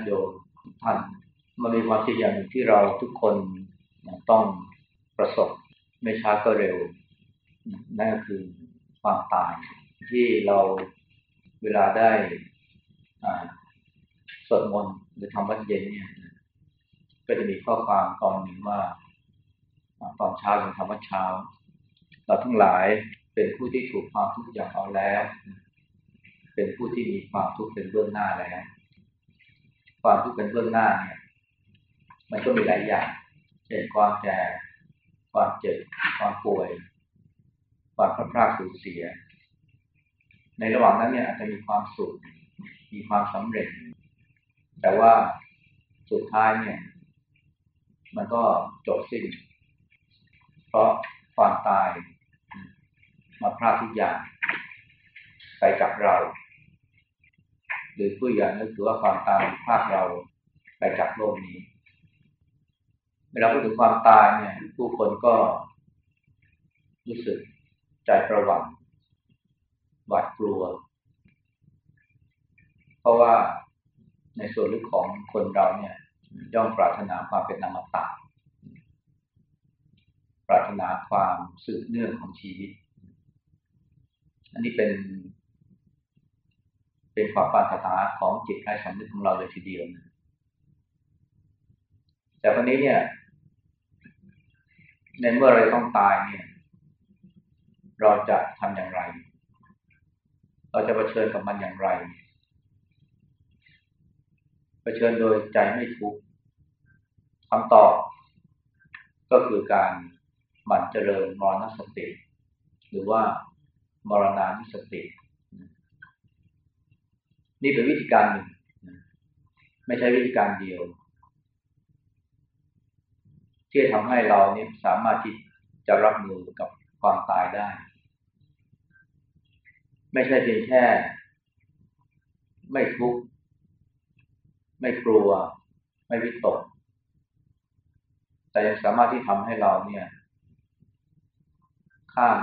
ติโยมท่านมันมีความจริงอย่างที่เราทุกคนต้องประสบไม่ช้าก็เร็ว นั่นก็คือความตาย ที่เราเวลาได้สวดมนต์หรือทำวัดเย็นเนี่ยก็จะมีข้อความตอนหนึ่งว่าตอนเช้าเป็นธรรมวัดเช้า เราทั้งหลายเป็นผู้ที่ถูกความทุกข์อย่างเอาแล้ว เป็นผู้ที่มีความทุกข์เป็นเบื้องหน้าแล้ว ความทุกข์เป็นเบื้องหน้าเนี่ยมันก็มีหลายอย่าง เช่นความแก่ ความเจ็บ ความป่วย ความพลาดพลาดสูญเสีย ในระหว่างนั้นเนี่ยอาจจะมีความสุข มีความสำเร็จ แต่ว่าสุดท้ายเนี่ย มันก็จบสิ้น เพราะความตาย มาพลาดทุกอย่างไปจากเรา รือผู้อย่างก็คือว่าความตายพลาดเราไปจากโลกนี้ เวลาพูดถึงความตายเนี่ย ผู้คนก็รู้สึกใจประวัติหวาดกลัว เพราะว่าในส่วนลึกของคนเราเนี่ยย่อมปรารถนาความเป็นนามตะปรารถนาความสืบเนื่องของชีวิต อันนี้เป็น เป็นความปรารถนาของจิตใจสำนึกของเราเลยทีเดียวนะแต่วันนี้เนี่ย ในเมื่อเราต้องตายเนี่ย เราจะทำอย่างไร เราจะะเผชิญกับมันอย่างไรเผชิญโดยใจไม่ทุกข์คำตอบ ก็คือการหมั่นเจริญมรณสติ หรือว่ามรณานุสติ นี่เป็นวิธีการหนึ่งไม่ใช่วิธีการเดียวที่ทำให้เราเนี่ยสามารถที่จะรับมือกับความตายได้ ไม่ใช่เพียงแค่ ไม่ทุกข์ไม่กลัว ไม่วิตก แต่ยังสามารถที่ทำให้เราเนี่ย ข้าม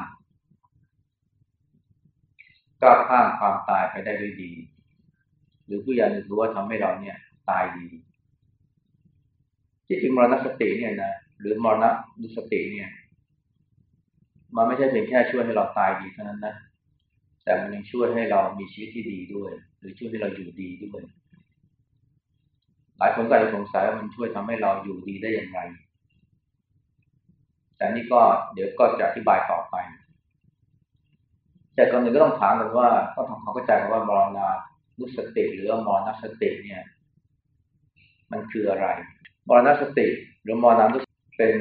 ก้าวข้ามความตายไปได้ด้วยดี หรือผู้ใหญ่ถือว่าทำให้เราเนี่ย ตายดีที่จริงมรณสติเนี่ยนะหรือมรณะดุสติเนี่ย มันไม่ใช่เพียงแค่ช่วยให้เราตายดีเท่านั้นนะแต่มันยังช่วยให้เรามีชีวิตที่ดีด้วย หรือช่วยให้เราอยู่ดีด้วย หลายคนก็อาจจะสงสัยว่ามันช่วยทำให้เราอยู่ดีได้อย่างไร แต่นี่ก็เดี๋ยวก็จะอธิบายต่อไปแต่ก่อนหนึ่งก็ต้องถามกันว่าก็ทำความเข้าใจกันว่ามรณะ นุสติหรือมรณสติเนี่ย มันคืออะไรมรณสติ หรือมรณนุสเป็น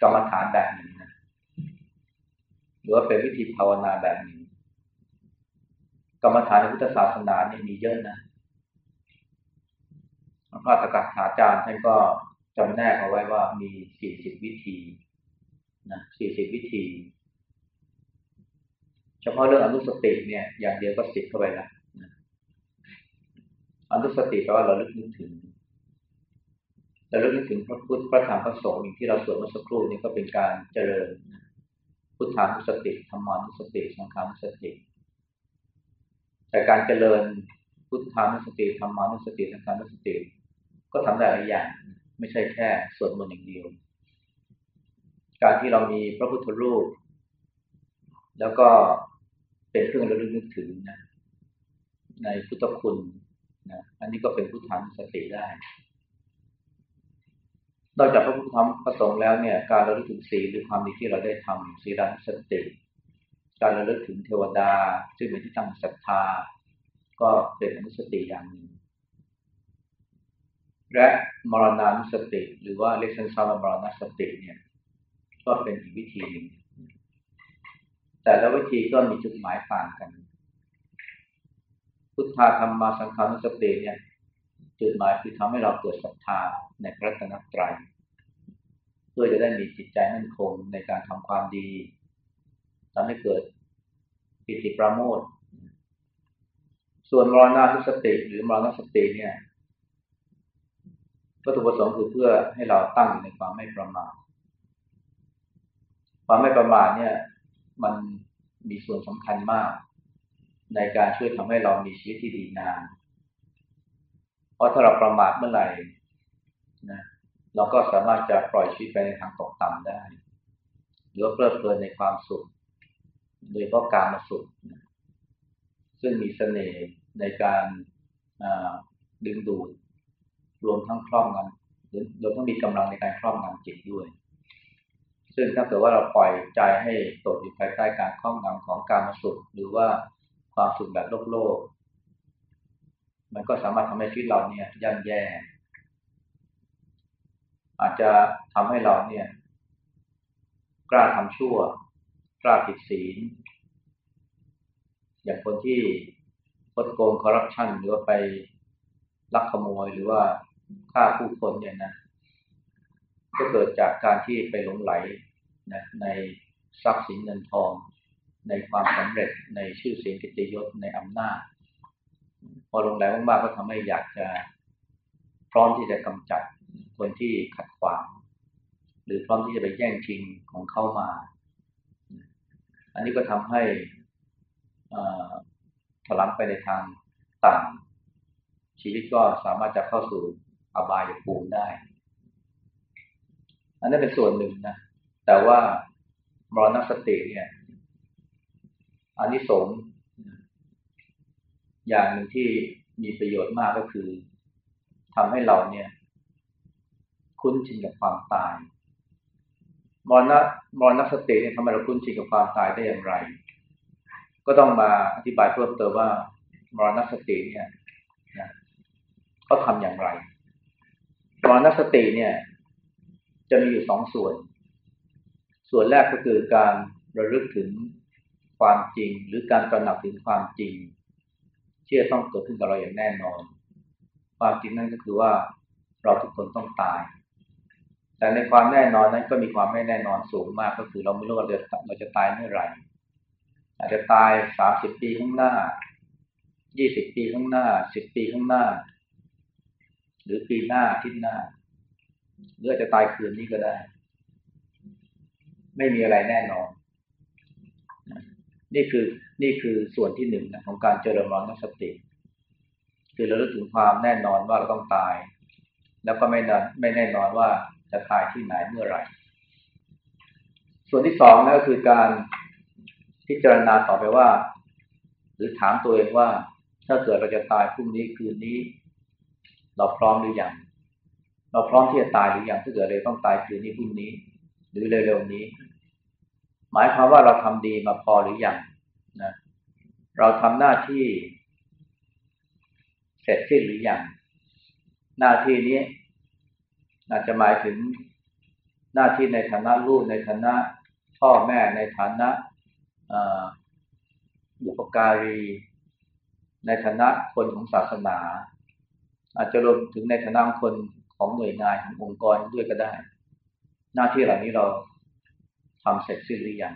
กรรมฐานแบบหนึ่งนะหรือว่าเป็นวิธีภาวนาแบบหนึ่งกรรมฐานในพุทธศาสนาเนี่ยมีเยอะนะพระตกัถาจารย์ท่านก็จำแนกเอาไว้ว่ามีสี่สิบวิธีนะสี่สิบวิธี เฉพาะเรื่องอนุสติเนี่ย อย่างเดียวก็สิบเข้าไปล้วอนุสติแปลว่าเราลึกนึกถึงเราลึกนึกถึงพระพุทธพระธรรมพระสงฆ์อย่างที่เราสวดเมื่อสักครู่นี้ก็เป็นการเจริญพุทธานุสติธรรมานุสติสังขานุสติ แต่การเจริญพุทธานุสติธรรมานุสติสังขานุสติ ก็ทำได้หลายอย่าง ไม่ใช่แค่สวดมนต์อย่างเดียว การที่เรามีพระพุทธรูป แล้วก็ เป็นเครื่องระลึกนึกถึงนะ ในพุทธคุณนะอันนี้ก็เป็นพุทธานุสติได้ นอกจากพระพุทธธรรมประสงค์แล้วเนี่ย การระลึกถึงศีลหรือความดีที่เราได้ทำศีลสติ การระลึกถึงเทวดา ซึ่งเป็นที่ตั้งศรัทธา ก็เป็นอนุสติอย่างหนึ่งและมรณานุสติ หรือว่าเรียกสั้นๆว่ามรณสติเนี่ย ก็เป็นอีกวิธีหนึ่ง แต่ละวิธีก็มีจุดหมายต่างกัน พุทธาธรรมาสังขานุสติเนี่ยจุดหมายคือทำให้เราเกิดศรัทธาในพระตนตรัยเพื่อจะได้มีจิตใจมั่นคงในการทำความดีทำให้เกิดปิติประโมทส่วนมรณาทุสติหรือมรณสติเนี่ยวัตถุประสงค์คือเพื่อให้เราตั้งอยู่ในความไม่ประมาทความไม่ประมาทเนี่ย มันมีส่วนสำคัญมาก ในการช่วยทำให้เรามีชีวิตที่ดีงามราะถ้าเราประมาทเมื่อไหร่นะเราก็สามารถจะปล่อยชีวิตไปในทางตกต่ำได้ หรือเพลิดเพลินในความสุข โดยเพราะการมาสุข ซึ่งมีเสน่ห์ในการดึงดูด รวมทั้งครอบงำหรือรวมทั้งมีกำลังในการครอบงำจิตด้วย ซึ่งถ้าเกิดว่าเราปล่อยใจให้ตกอยู่ภายใต้การครอบงำของการมาสุข หรือว่าความสุขแบบโลกโลก มันก็สามารถทำให้ชีวิตเราเนี่ยย่ำแย่ อาจจะทำให้เราเนี่ย กล้าทำชั่ว กล้าผิดศีล อย่างคนที่คดโกงคอร์รัปชันหรือว่าไปลักขโมยหรือว่าฆ่าผู้คนเนี่ยนะ ก็เกิดจากการที่ไปหลงไหลนะในทรัพย์สินเงินทอง ในความสำเร็จในชื่อเสียงกิตยศในอำนาจ พอลงแรงมากๆก็ทำให้อยากจะพร้อมที่จะกำจัดคนที่ขัดขวาง หรือพร้อมที่จะไปแย่งชิงของเข้ามา อันนี้ก็ทำให้ถลำไปในทางต่าง ชีวิตก็สามารถจะเข้าสู่อบายภูมิได้ อันนี้นเป็นส่วนหนึ่งนะแต่ว่ามรณสติเนี่ยอันนี้สงอย่างหนึ่งที่มีประโยชน์มากก็คือทำให้เราเนี่ย คุ้นชินกับความตายมรณะมรณสติเนี่ยทำไมเราคุ้นชินกับความตายได้อย่างไร ก็ต้องมาอธิบายเพิ่มเติมว่ามรณสติเนี่ยนะเขาทำอย่างไรมรณสติเนี่ย จะมีอยู่สองส่วน ส่วนแรกก็คือการระลึกถึงความจริง หรือการตระหนักถึงความจริงที่จะต้องเกิดขึ้นกับเราอย่างแน่นอน ความจริงนั่นก็คือว่าเราทุกคนต้องตาย แต่ในความแน่นอนนั้นก็มีความไม่แน่นอนสูงมากก็คือเราไม่รู้ว่าเราจะเราจะตายเมื่อไหร่ อาจจะตายสามสิบปีข้างหน้ายี่สิบปีข้างหน้าสิบปีข้างหน้า หรือปีหน้าทิศหน้า หรืออาจจะตายคืนนี้ก็ได้ ไม่มีอะไรแน่นอน นี่คือนี่คือส่วนที่หนึ่งนะของการเจริญมรณสติ คือเรารู้ถึงความแน่นอนว่าเราต้องตาย แล้วก็ไม่นอนไม่แน่นอนว่าจะตายที่ไหนเมื่อไหร่ ส่วนที่สองนะก็คือการพิจารณาต่อไปว่า หรือถามตัวเองว่า ถ้าเกิดเราจะตายพรุ่งนี้คืนนี้ เราพร้อมหรือยัง เราพร้อมที่จะตายหรือยังถ้าเกิดเราต้องตายคืนนี้พรุ่งนี้ หรือเร็วๆนี้ หมายความว่าเราทำดีมาพอหรือยังนะ เราทำหน้าที่ เสร็จสิ้นหรืออยังหน้าที่นี้อาจจะหมายถึงหน้าที่ในฐานะลูกในฐานะพ่อแม่ในฐานะบุปการี ในฐานะคนของศาสนา อาจจะรวมถึงในฐานะคน ของหน่วยงานขององค์กรด้วยก็ได้ หน้าที่เหล่านี้เราทำเสร็จสิ้นหรือยัง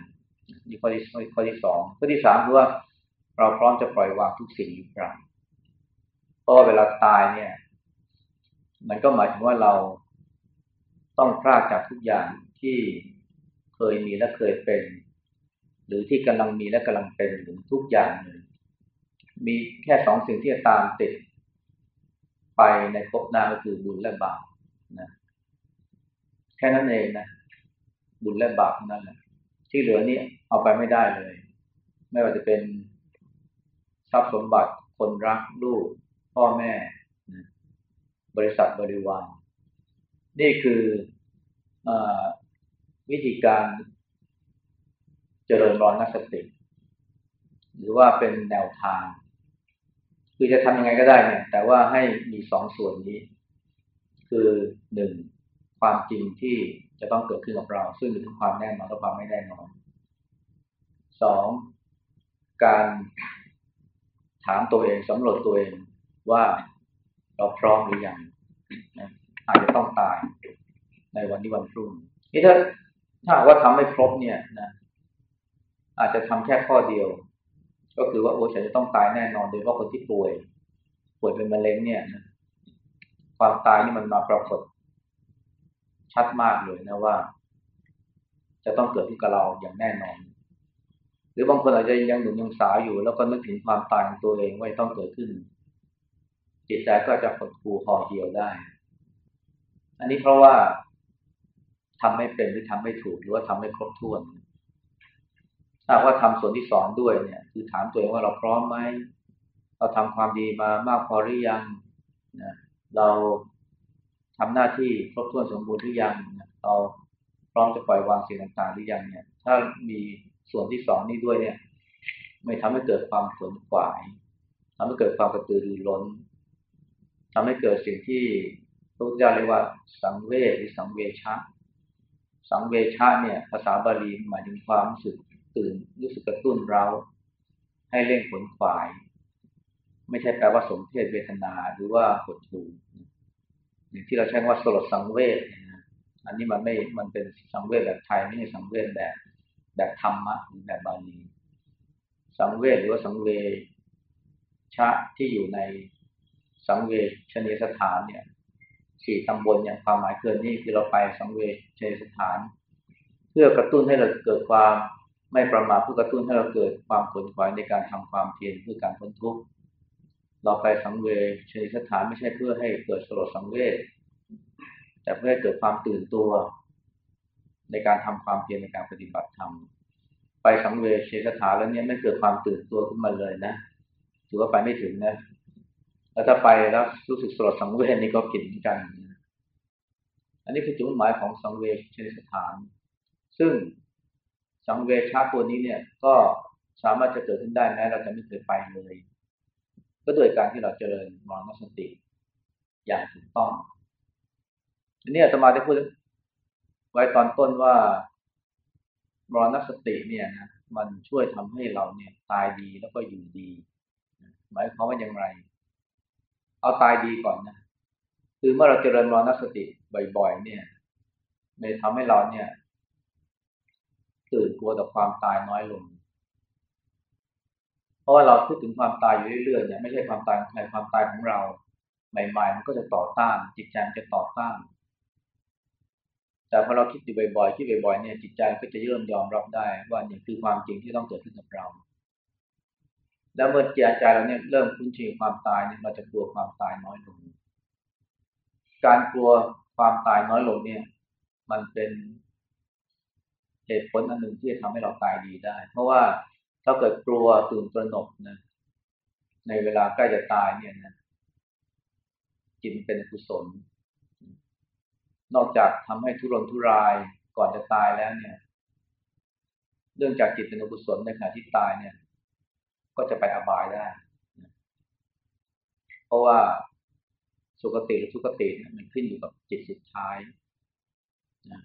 นี่ข้อที่ข้อที่สองข้อที่สามคือว่าเราพร้อมจะปล่อยวางทุกสิ่งหรือเปล่าเพราะเวลาตายเนี่ย มันก็หมายถึงว่าเราต้องพลาดจากทุกอย่างที่เคยมีและเคยเป็น หรือที่กำลังมีและกำลังเป็นหรือทุกอย่างเลยมีแค่สองสิ่งที่จะตามติด ไปในภพหน้าก็คือบุญและบาปนะแค่นั้นเองนะบุญและบาปนั่นแหละที่เหลือนี่เอาไปไม่ได้เลย ไม่ว่าจะเป็นทรัพย์สมบัติคนรักลูก พ่อแม่บริษัทบริวารนี่คืออวิธีการเจริญรอนนักสติ หรือว่าเป็นแนวทาง คือจะทำยังไงก็ได้เนี่ยแต่ว่าให้มีสองส่วนนี้ คือหนึ่งความจริงที่จะต้องเกิดขึ้นกับเรา ซึ่งมีทั้งความแน่นอนและความไม่แน่นอนสองการถามตัวเองสำรวจตัวเองว่าเราพร้อมหรือยังอาจจะต้องตายในวันนี้วันพรุ่งนี่ถ้าถ้าว่าทำไม่ครบเนี่ยนะอาจจะทำแค่ข้อเดียว ก็คือว่าโอ้ฉันจะต้องตายแน่นอนโดยเฉพาะคนที่ป่วย ป่วยเป็นมะเร็งเนี่ยนะความตายนี่มันมาปรากฏ ชัดมากเลยนะว่า จะต้องเกิดขึ้นกับเราอย่างแน่นอน หรือบางคนอาจจะยังหนุ่มยังสาวอยู่ แล้วก็นึกถึงความตายของตัวเองว่าต้องเกิดขึ้น จิตใจก็จะหดหู่ห่อเหี่ยวได้ อันนี้เพราะว่าทำไม่เป็นหรือทำไม่ถูกหรือว่าทำไม่ครบถ้วน ถ้าว่าทำส่วนที่สองด้วยเนี่ยคือถามตัวเองว่าเราพร้อมไหมเราทำความดีมามากพอหรือยังนะเราทำหน้าที่ครบถ้วนสมบูรณ์หรือยังเราพร้อมจะปล่อยวางสิ่งต่างๆหรือยังเนี่ย ถ้ามีส่วนที่สองนี้ด้วยเนี่ย ไม่ทำให้เกิดความขนขวายทำให้เกิดความกระตือรือร้นทำให้เกิดสิ่งที่พระพุทธเจ้าเรียกว่าสังเวชหรือสังเวชะ สังเวชะเนี่ย ภาษาบาลีหมายถึงความรู้สึก ตื่นรู้สึกกระตุ้นเราให้เร่งขนขวาย ไม่ใช่แปลว่าสมเพศเวทนาหรือว่าหดหู่อย่างที่เราใช้ว่าสลดสังเวชอันนี้มันไม่มันเป็นสังเวชแบบไทยไม่ใช่สังเวชแบบแบบธรรมะหรือแบบบาลีสังเวชหรือว่าสังเวชะที่อยู่ในสังเวชนีสถานเนี่ยสี่ตำบลเนี่ยความหมายเกินนี่คือเราไปสังเวชนีสถาน เพื่อกระตุ้นให้เราเกิดความ ไม่ประมาทเพื่อกระตุ้นให้เราเกิดความขนขวายในการทำความเพียรเพื่อการพ้นทุกข์เราไปสังเวชนีสถานไม่ใช่เพื่อให้เกิดสลดสังเวชแต่เพื่อให้เกิดความตื่นตัว ในการทำความเพียรในการปฏิบัติธรรมไปสังเวชสถานแล้วเนี่ยไม่เกิดความตื่นตัวขึ้นมาเลยนะถือว่าไปไม่ถึงนะแล้วถ้าไปแล้วรู้สึกสลดสังเวชนี่ก็ผิดเหมือนกัน อันนี้คือจุดหมายของสังเวชสถาน ซึ่ง สังเวชาตัวนี้เนี่ยก็สามารถจะเกิดขึ้นได้แม้เราจะไม่เคยไปเลย ก็โดยการที่เราเจริญมรณสติ อย่างถูกต้องอันนี้อาตมาได้พูดไว้ตอนต้นว่ามรณสติเนี่ยนะมันช่วยทำให้เราเนี่ยตายดีแล้วก็อยู่ดี หมายความว่าอย่างไร เอาตายดีก่อนนะ คือเมื่อเราเจริญมรณสติบ่อย ๆ เนี่ยมันทำให้เราเนี่ย ตื่นกลัวต่อความตายน้อยลง เพราะว่าเราพูดถึงความตายอยู่เรื่อยๆเนี่ยไม่ใช่ความตายของใครความตายของเราใหม่ๆมันก็จะต่อต้าน จิตใจจะต่อต้าน แต่พอเราคิดอยู่บ่อยๆคิดบ่อยๆเนี่ยจิตใจก็จะเริ่มยอมรับได้ว่านี่คือความจริงที่ต้องเกิดขึ้นกับเรา แล้วเมื่อจิตใจเราเนี่ยเริ่มคุ้นชินความตายเนี่ยเราจะกลัวความตายน้อยลง การกลัวความตายน้อยลงเนี่ย มันเป็น เหตุผลอันหนึ่งที่จะทำให้เราตายดีได้ เพราะว่าถ้าเกิดกลัวตื่นตระหนกนะในเวลาใกล้จะตายเนี่ยนะจิตเป็นกุศล นอกจากทำให้ทุรนทุรายก่อนจะตายแล้วเนี่ย เรื่องจากจิตเป็นอกุศลในขณะที่ตายเนี่ย ก็จะไปอบายได้ เพราะว่าสุคติหรือทุกติเนี่ยมันขึ้นอยู่กับจิตสุดท้ายนะ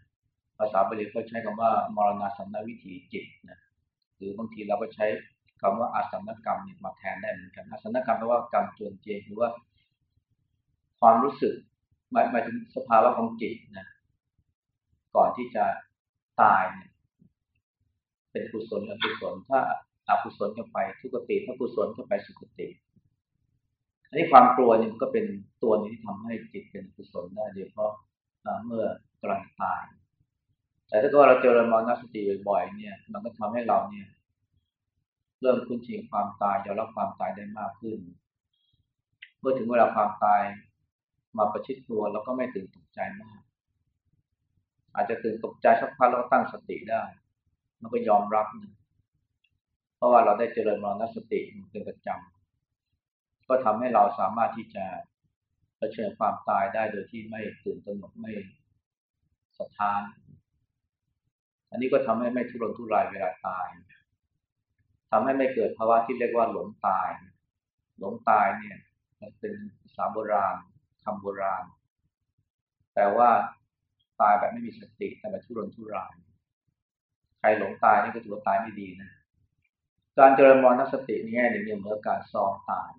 ภาษาบาลีเขาใช้คำว่ามรณาสันนวิถีจิตนะหรือบางทีเราก็ใช้คำว่าอาสันกรรมเนี่ยมาแทนได้เหมือนกันอาสันกรรมแปลว่ากรรมจวนเจหรือว่า ความรู้สึกหมายหมายถึงสภาวะของจิตนะก่อนที่จะตายเนี่ยเป็นกุศลหรือกุศลถ้าอกุศลก็ไปทุกติถ้ากุศลก็ไปสุคติอันนี้ความกลัวนี่มันก็เป็นตัวนี้ที่ทำให้จิตเป็นกุศลได้โดยเฉพาะเมื่อกำลังตาย แต่ถ้าเกิดเราเจริญมรณสติบ่อยๆเนี่ย มันก็ทำให้เราเนี่ย เริ่มคุ้นชินความตายยอมรับความตายได้มากขึ้นเมื่อถึงเวลาความตายมาประชิดตัวแล้วก็ไม่ตื่นตกใจมาก อาจจะตื่นตกใจสักพักแล้วก็ตั้งสติได้ มันก็ยอมรับนะเพราะว่าเราได้เจริญมรณสติเป็นประจำก็ทำให้เราสามารถที่จะเผชิญความตายได้โดยที่ไม่ตื่นตระหนกไม่สะท้าน อันนี้ก็ทำให้ไม่ทุรนทุรายเวลาตายทำให้ไม่เกิดภาวะที่เรียกว่าหลงตาย หลงตายเนี่ย มันเป็นภาษาโบราณคำโบราณ แต่ว่าตายแบบไม่มีสติแต่แบบทุรนทุราย ใครหลงตายนี่ก็ถือว่าตายไม่ดีนะ การเจริญมรณสตินี่แง่หนึ่งเหมือนการซ้อมตาย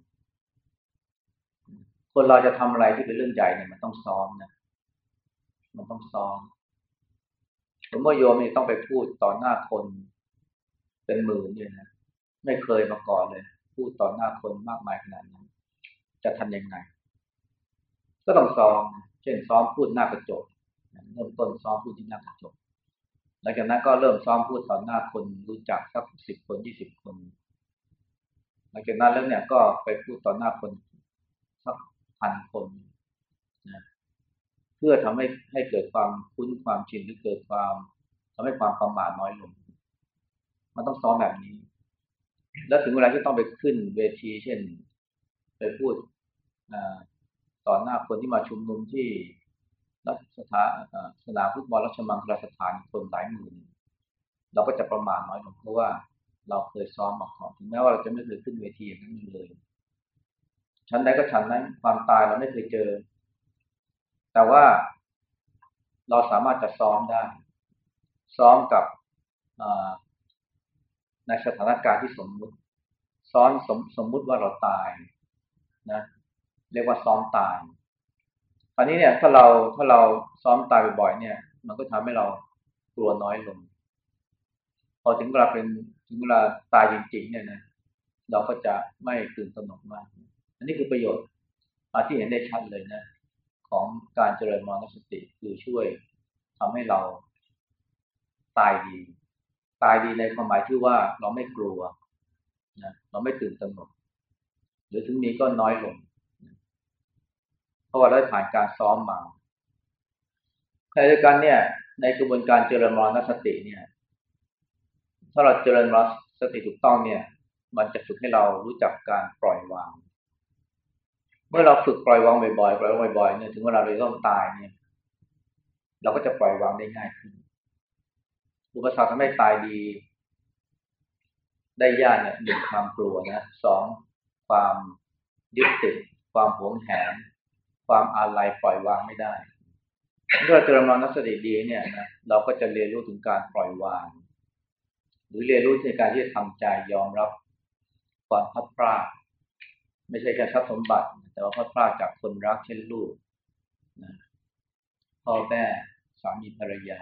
คนเราจะทำอะไรที่เป็นเรื่องใหญ่เนี่ยมันต้องซ้อมนะ มันต้องซ้อม ผมว่าโยมนี่ต้องไปพูดต่อหน้าคน เป็นหมื่นเนี่ยนะไม่เคยมาก่อนเลย พูดต่อหน้าคนมากมายขนาดนั้น จะทำยังไง ก็ต้องซ้อมเช่นซ้อมพูดหน้ากระจกเริ่มต้นซ้อมพูดที่หน้ากระจกหลังจากนั้นก็เริ่มซ้อมพูดต่อหน้าคนรู้จักสักสิบคนยี่สิบคนหลังจากนั้นแล้วเนี่ยก็ไปพูดต่อหน้าคนสักพันคน พื่อทำให้ให้เกิดความคุ้นความชินหรือเกิดความทำให้ความประมาทน้อยลง มันต้องซ้อมแบบนี้ แล้วถึงเวลาที่ต้องไปขึ้นเวที เช่น ไปพูดต่อหน้าคนที่มาชุมนุมที่รัฐสถานสนามฟุตบอลรัชมังคลาสถานคนหลายหมื่นเราก็จะประมาทน้อยลงเพราะว่าเราเคยซ้อมมาก่อนถึงแม้ว่าเราจะไม่เคยขึ้นเวทีอย่างนั้นเลยชั้นใดก็ชั้นนั้นความตายเราไม่เคยเจอ แต่ว่าเราสามารถจะซ้อมได้ ซ้อมกับในสถานการณ์ที่สมมุติ ซ้อนสมสมมุติว่าเราตายนะเรียกว่าซ้อมตายอันนี้เนี่ยถ้าเราถ้าเราซ้อมตายบ่อยๆเนี่ย มันก็ทำให้เรากลัวน้อยลง พอถึงเวลาเป็นถึงเวลาตายจริงๆเนี่ยนะเราก็จะไม่ตื่นตระหนกมาก อันนี้คือประโยชน์ที่เห็นได้ชัดเลยนะ ของการเจริญมรณสติคือช่วยทำให้เราตายดี ตายดีในความหมายที่ว่าเราไม่กลัวนะเราไม่ตื่นตระหนกหรือถึงมีก็น้อยลง เพราะว่าได้ผ่านการซ้อมมาในเดียวกันเนี่ย ในกระบวนการเจริญมรณสติเนี่ย ถ้าเราเจริญมรณสติถูกต้องเนี่ย มันจะฝึกให้เรารู้จักการปล่อยวาง มื่อเราฝึกปล่อยวางบ่อยๆปล่อยวางบ่อยๆเนี่ยถึงเวลาเราต้องตายเนี่ย เราก็จะปล่อยวางได้ง่ายขึ้น อุปสรรคทำให้ตายดี ได้ยากเนี่ยหนึ่งความกลัวนะสองความยึดติดความหวงแหน ความอาลัยปล่อยวางไม่ได้เมื่อเจริญมรณสติดีเนี่ยนะเราก็จะเรียนรู้ถึงการปล่อยวาง หรือเรียนรู้ในการที่จะทำใจยอมรับความพัดพลาด ไม่ใช่แค่ทรัพย์สมบัติ แต่ว่าพัดพลาดจากคนรักเช่นลูกนะพ่อแม่สามีภรรยา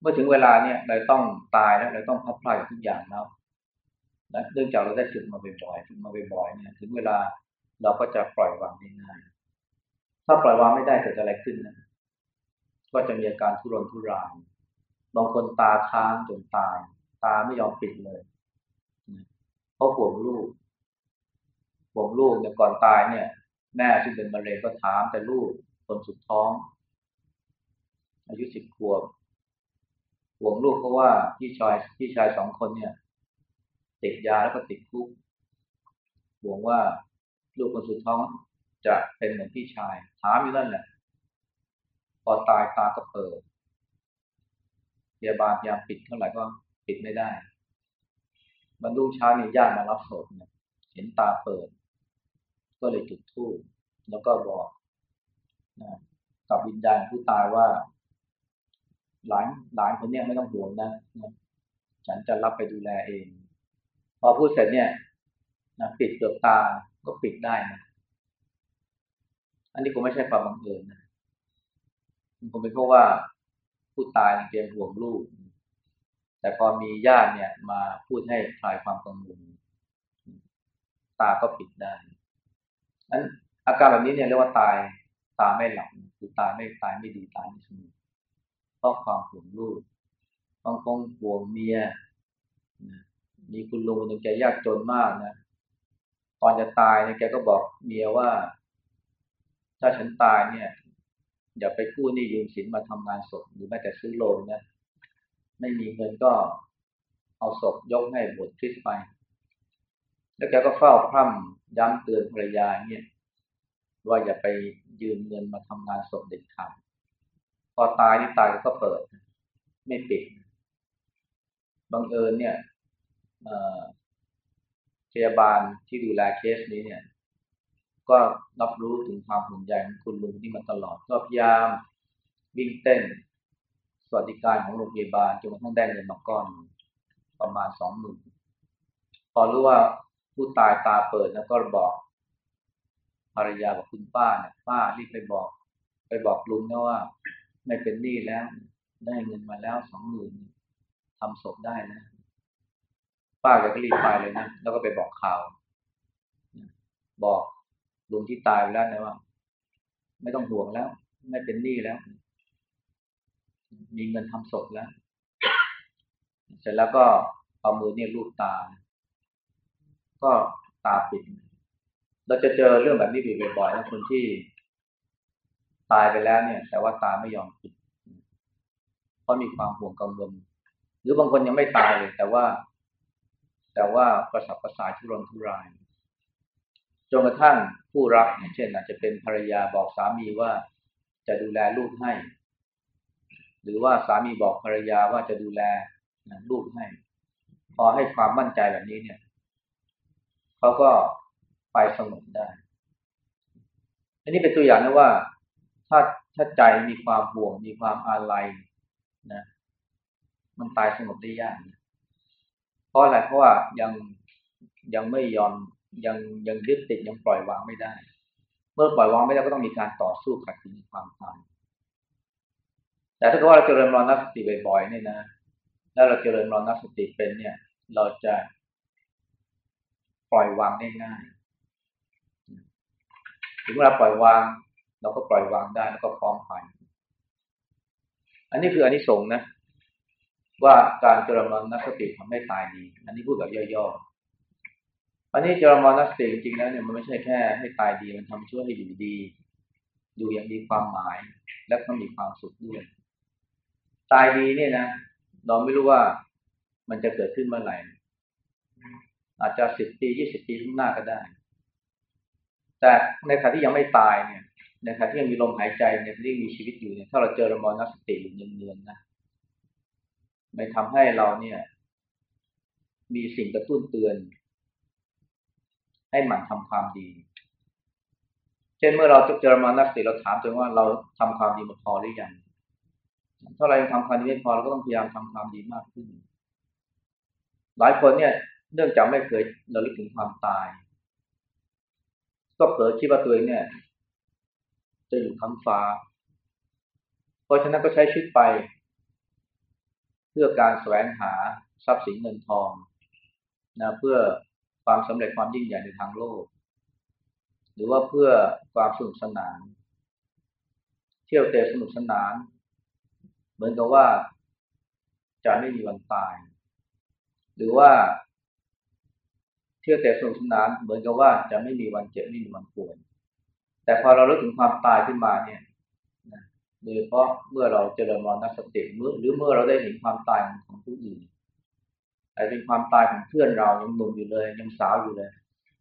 เมื่อถึงเวลาเนี่ยเราต้องตายแล้วเราต้องพัดพลาดทุกอย่างแล้วและเนื่องจากเราได้ฝึกมาบ่อยๆฝึกมาบ่อยๆเนี่ย ถึงเวลาเราก็จะปล่อยวางได้ง่ายถ้าปล่อยวางไม่ได้เกิดอะไรขึ้นนะก็จะมีอาการทุรนทุรายบางคนตาค้างจนตาย ตาไม่ยอมปิดเลยเพราะห่วงลูก ห่วงลูกเนี่ยก่อนตายเนี่ย แม่ซึ่งเป็นมะเร็งก็ถามแต่ลูกคนสุดท้อง อายุสิบขวบห่วงลูกเพราะว่าพี่ชายพี่ชายสองคนเนี่ย ติดยาแล้วก็ติดคุกห่วงว่าลูกคนสุดท้องจะเป็นเหมือนพี่ชายถามอยู่นั่นแหละพอตายตาก็เปิดพยาบาลพยายามปิดเท่าไหร่ก็ปิดไม่ได้บรรลุช้านี่ญาติมารับศพเนี่ยเห็นตาเปิด ก็เลยจุดธูปแล้วก็บอกนะกับวิญญาณผู้ตายว่า หลานหลานคนเนี้ยไม่ต้องห่วงนะนะฉันจะรับไปดูแลเอง พอพูดเสร็จเนี่ยนะปิดเปลือกตาก็ปิดได้นะอันนี้คงไม่ใช่ความบังเอิญนะมันคงเป็นเพราะว่าผู้ตายเตรียมห่วงลูก แต่พอมีญาติเนี่ยมาพูดให้คลายความกังวลตาก็ปิดได้ นั้นอาการแบบนี้เนี่ยเรียกว่าตายตาไม่หลับคือตาไม่ตายไม่ดีตายไม่สมเพราะความห่วงลูกบางคนห่วงเมียมีคุณลุงหนึ่งแกยากจนมากนะตอนจะตายเนี่ยแกก็บอกเมียว่า ถ้าฉันตายเนี่ยอย่าไปกู้หนี้ยืมสินมาทำงานศพหรือแม้แต่ซื้อโลงนะไม่มีเงินก็เอาศพยกให้บวชคริสไป แล้วแกก็เฝ้าพร่ำย้ำเตือนภรรยาเนี่ยว่าอย่าไปยืมเงินมาทำงานศพเด็ดขาดพอตายนี่ตายก็เปิด ไม่ปิดบังเอิญเนี่ยพยาบาลที่ดูแลเคสนี้เนี่ย ก็รับรู้ถึงความห่วงใยของคุณลุงที่มาตลอด ก็พยายามวิ่งเต้น สวัสดิการของโรงพยาบาลจนกระทั่งได้เงินมาก้อน ประมาณสองหมื่นพอรู้ว่า ผู้ตายตาเปิดแล้วก็บอกภรรยาบอกคุณป้าเนี่ยป้ารีบไปบอก ไปบอกลุงนะว่า ไม่เป็นหนี้แล้ว ได้เงินมาแล้วสองหมื่นทำศพได้นะ ป้าแกก็รีบไปเลยนะแล้วก็ไปบอกข่าวบอกลุงที่ตายไปแล้วนะว่า ไม่ต้องห่วงแล้ว ไม่เป็นหนี้แล้ว มีเงินทำศพแล้ว เสร็จแล้วก็เอามือเนี่ยลูบตา ก็ตาปิด เราจะเจอเรื่องแบบนี้บ่อยๆนะคนที่ตายไปแล้วเนี่ย แต่ว่าตาไม่ยอมคิด เพราะมีความห่วงกังวล หรือบางคนยังไม่ตายเลยแต่ว่า แต่ว่าประสับประสายทุรนทุรายจนกระทั่งผู้รักเช่น อาจจะเป็นภรรยาบอกสามีว่าจะดูแลลูกให้ หรือว่าสามีบอกภรรยาว่าจะดูแลลูกให้ พอให้ความมั่นใจแบบนี้เนี่ย เขาก็ไปสงบได้ อันนี้เป็นตัวอย่างนะว่า ถ้าถ้าใจมีความห่วง มีความอาลัยนะมันตายสงบได้ยากเพราะอะไรเพราะว่ายังยังไม่ยอมยังยังยึดติดยังปล่อยวางไม่ได้ เมื่อปล่อยวางไม่ได้ก็ต้องมีการต่อสู้ขัดขืนความตายแต่ถ้าเกิดว่าเราเจริญรอนัสติบ่อยๆเนี่ยนะ แล้วเราเจริญรอนัสติเป็นเนี่ย เราจะ ล่อยวางได้ง่ายถึงเวลาปล่อยวาง เราก็ปล่อยวางได้แล้วก็พร้อมไปอันนี้คืออันนี้สงนะ ว่าการเจริญรอนัสติทำให้ตายดี อันนี้พูดแบบย่อๆอันนี้เจริญรอนัสติจริงๆแล้วเนี่ยมันไม่ใช่แค่ให้ตายดีมันทำช่วยให้อยู่ดีอยู่อย่างมีความหมาย และก็มีความสุขด้วยตายดีเนี่ยนะเราไม่รู้ว่ามันจะเกิดขึ้นเมื่อไหร่ อาจจะสิบปียี่สิบปีข้างหน้าก็ได้ แต่ในขณะที่ยังไม่ตายเนี่ย ในขณะที่ยังมีลมหายใจในขณะที่มีชีวิตอยู่เนี่ย ถ้าเราเจอระมอนัสติอยู่เนือนๆนะมันทำให้เราเนี่ย มีสิ่งกระตุ้นเตือน ให้หมั่นทำความดี เช่นเมื่อเราเจอระมอนัสติเราถามตัวว่าเราทำความดีมาพอหรือยังถ้าเรายังทำความดีไม่พอเราก็ต้องพยายามทำความดีมากขึ้น หลายคนเนี่ย เนื่องจากไม่เคยเราลึกถึงความตาย ก็เผลอคิดว่าตัวเองเนี่ย จะอยู่ค้ำฟ้า เพราะฉะนั้นก็ใช้ชีวิตไป เพื่อการแสวงหาทรัพย์สินเงินทองนะเพื่อความสำเร็จความยิ่งใหญ่ในทางโลก หรือว่าเพื่อความสนุกสนาน เที่ยวเตะสนุกสนาน เหมือนกับว่าจะไม่มีวันตาย หรือว่า ที่ยวแต่สนุกสนานเหมือนกับว่าจะไม่มีวันเจ็บไม่มีวันป่วยแต่พอเรารู้ถึงความตายขึ้นมาเนี่ยโดยเพราะเมื่อเราเจริญมรณสติเมื่อหรือเมื่อเราได้เห็นความตายของผู้อื่นแต่เป็นความตายของเพื่อนเรายังหนุ่มอยู่เลยยังสาวอยู่เลย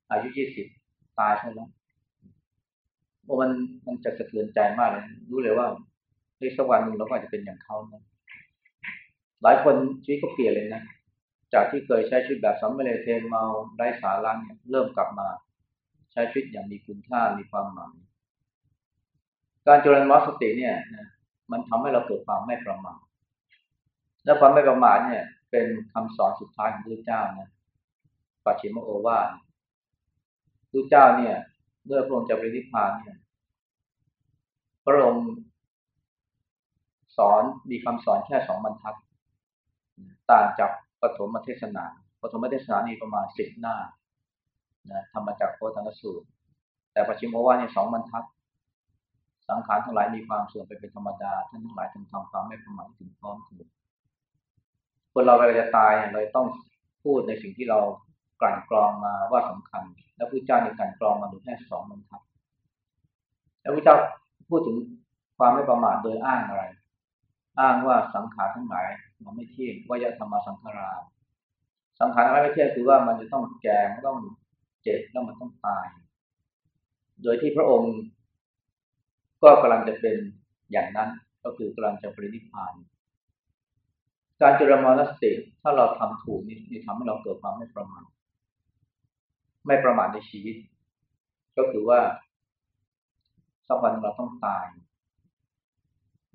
อายุยี่สิบตายใช่ไหมโอ้มันมันจะสะเทือนใจมากเลยรู้เลยว่าในสักวันหนึ่งเราก็อาจจะเป็นอย่างเขานะหลายคนชีวิตก็เปลี่ยนเลยนะ จากที่เคยใช้ชีวิตแบบสัมเมเลเทนเมาไร้สาระเนี่ยเริ่มกลับมาใช้ชีวิตอย่างมีคุณค่ามีความหมายการเจริญมรสติเนี่ยมันทำให้เราเกิดความไม่ประมาทและความไม่ประมาทเนี่ย เป็นคำสอนสุดท้ายของพระเจ้านะปัจฉิมโอวาทพระเจ้าเนี่ยเมื่อพระองค์จะปรินิพพานเนี่ยพระองค์สอนมีคำสอนแค่สองบรรทัด ต่างจาก ฐมเทศนาปฐมเทศนานี่ประมาณสิบหน้านะทำมาจากโคตังสูตร แต่ปัจฉิมโอวานี่สองบรรทัด สังขารทั้งหลายมีความเสื่อมไปเป็นธรรมดาท่านทั้งหลายจึงทำความไม่ประมาทถึงพร้อมถึงคนเราเวลาจะตายเราต้องพูดในสิ่งที่เรากลั่นกรองมาว่าสำคัญ แล้วพระเจ้าในการกรองมาดูแค่สองบรรทัด แล้วพระเจ้าพูดถึงความไม่ประมาทโดยอ้างอะไร อ้างว่าสังขารทั้งหลาย มันไม่เที่ยงว่ายธรรมสังขารา สังขารอะไรไม่เที่ยงคือว่ามันจะต้องแก่มันต้องเจ็บแล้วมันต้องตาย โดยที่พระองค์ ก็กำลังจะเป็นอย่างนั้นก็คือกำลังจะปรินิพพาน การเจริญมรณสติถ้าเราทำถูกนี่นี่ทำให้เราเกิดความไม่ประมาทไม่ประมาทในชีวิต ก็คือว่าสักวันเราต้องตาย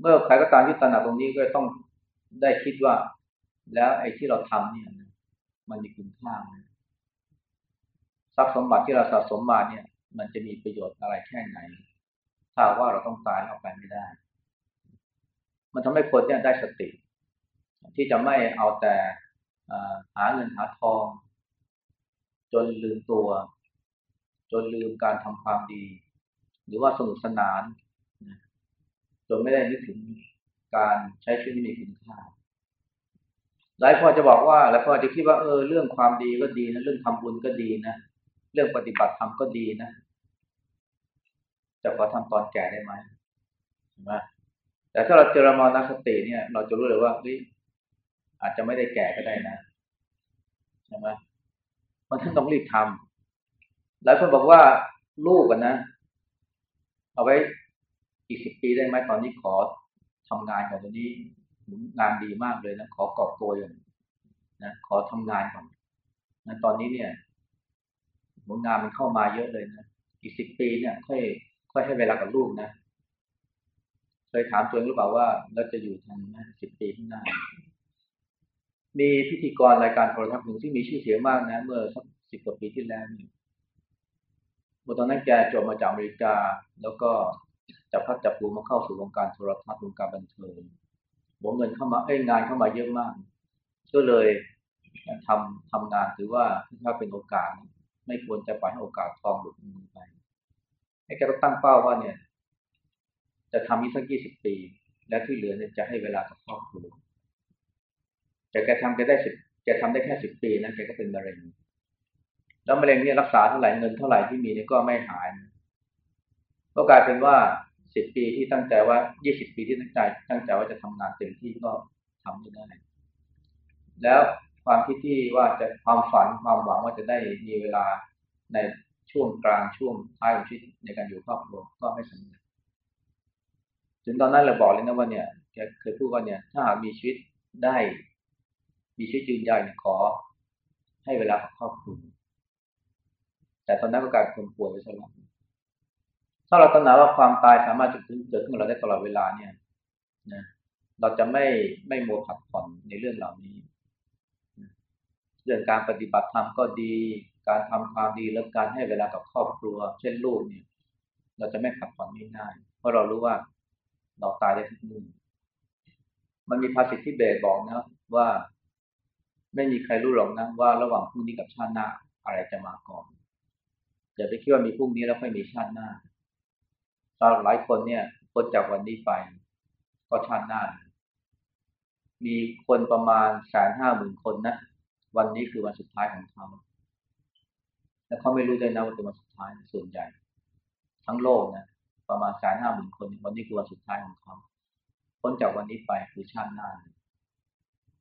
เมื่อใครก็ตามที่ตระหนักตรงนี้ก็ต้อง ได้คิดว่า แล้วไอ้ที่เราทำเนี่ย มันมีคุณค่าทรัพย์สมบัติที่เราสะสมมาเนี่ย มันจะมีประโยชน์อะไรแค่ไหน ถ้าว่าเราต้องตายออกไปไม่ได้ มันทำให้คนเนี่ยได้สติ ที่จะไม่เอาแต่หาเงินหาทอง จนลืมตัว จนลืมการทำความดี หรือว่าสนุกสนานจนไม่ได้นึกถึง การใช้ชีวิตที่มีคุณค่าหลายคนจะบอกว่าแล้วก็จะคิดว่าเออเรื่องความดีก็ดีนะเรื่องทำบุญก็ดีนะเรื่องปฏิบัติธรรมก็ดีนะจะขอทำตอนแก่ได้ไหมใช่ไหมแต่ถ้าเราเจริญมรณสติเนี่ย เราจะรู้เลยว่าเฮ้ยอาจจะไม่ได้แก่ก็ได้นะใช่ไหมมันท่านต้องรีบทำหลายคนบอกว่าลูกกันนะ เอาไว้อีกสิบปีได้ไหมตอนนี้ขอ ทำงานก่อนตอนนี้งานดีมากเลยนะขอกอบโกยนะขอทำงานก่อนนะตอนนี้เนี่ยผลงานมันเข้ามาเยอะเลยนะอีกสิบปีเนี่ย ค่อยค่อยให้เวลากับลูกนะเคยถามตัวเองหรือเปล่าว่าเราจะอยู่ทันไหมสิบปีข้างหน้า มีพิธีกรรายการโทรทัศน์หนึ่งที่มีชื่อเสียงมากนะ เมื่อสักสิบกว่าปีที่แล้วนี่เมื่อตอนนั้นแกจบมาจากอเมริกา แล้วก็ จับพัดจับปูมาเข้าสู่วงการโทรทัศน์วงการบันเทิงบวเงินเข้ามาเอ้งานเข้ามาเยอะมากก็เลยทำทำงานถือว่าถ้าเป็นโอกาส ไม่ควรจะปล่อยให้โอกาสทองหลุดมือไปให้แกต้องตั้งเป้าว่าเนี่ย จะทำนี้สักยี่สิบปี และที่เหลือเนี่ยจะให้เวลากับครอบครัวแต่แกทำแกได้สิบแกทำได้แค่สิบปีนะแกก็เป็นมะเร็ง แล้วมะเร็งเนี่ยรักษาเท่าไหร่เงินเท่าไหร่ที่มีเนี่ยก็ไม่หาย ก็กลายเป็นว่า สิบปีที่ตั้งใจว่ายี่สิบปีที่ตั้งใจ ตั้งใจว่าจะทำงานเต็มที่ก็ทำได้ แล้วความคิดที่ว่าจะความฝันความหวังว่าจะได้มีเวลาในช่วงกลางช่วงท้ายของชีวิตในการอยู่ครอบครัวก็ไม่สำเร็จถึงตอนนั้นเราบอกเลยนะว่าเนี่ยแกเคยพูดว่าเนี่ย ถ้าหากมีชีวิตได้ มีชีวิตยืนยาวเนี่ยขอ ให้เวลากับครอบครัวแต่ตอนนั้นก็กลายเป็นคนป่วยไปซะแล้ว ถ้าเราตระหนักว่าความตายสามารถจะเกิดขึ้นกับเราได้ตลอดเวลาเนี่ยนะเราจะไม่ไม่โมผัดผ่อนในเรื่องเหล่านี้ เรื่องการปฏิบัติธรรมก็ดี การทำความดีและการให้เวลากับครอบครัว เช่นลูกเนี่ย เราจะไม่ผัดผ่อนง่ายๆเพราะเรารู้ว่าเราตายได้ทุกเมื่อมันมีภาษิตที่เบสบอกนะว่า ไม่มีใครรู้หรอกนะว่าระหว่างพรุ่งนี้กับชาติหน้าอะไรจะมาก่อนอย่าไปคิดว่ามีพรุ่งนี้แล้วค่อยมีชาติหน้า ตอนหลายคนเนี่ยพ้นจากวันนี้ไป ก็ชาติหน้า มีคนประมาณแสนห้าหมื่นคนนะ วันนี้คือวันสุดท้ายของเขา และเขาไม่รู้ด้วยนะว่าเป็นวันสุดท้ายส่วนใหญ่ ทั้งโลกนะประมาณแสนห้าหมื่นคน วันนี้คือวันสุดท้ายของเขาพ้นจากวันนี้ไปคือชาติหน้า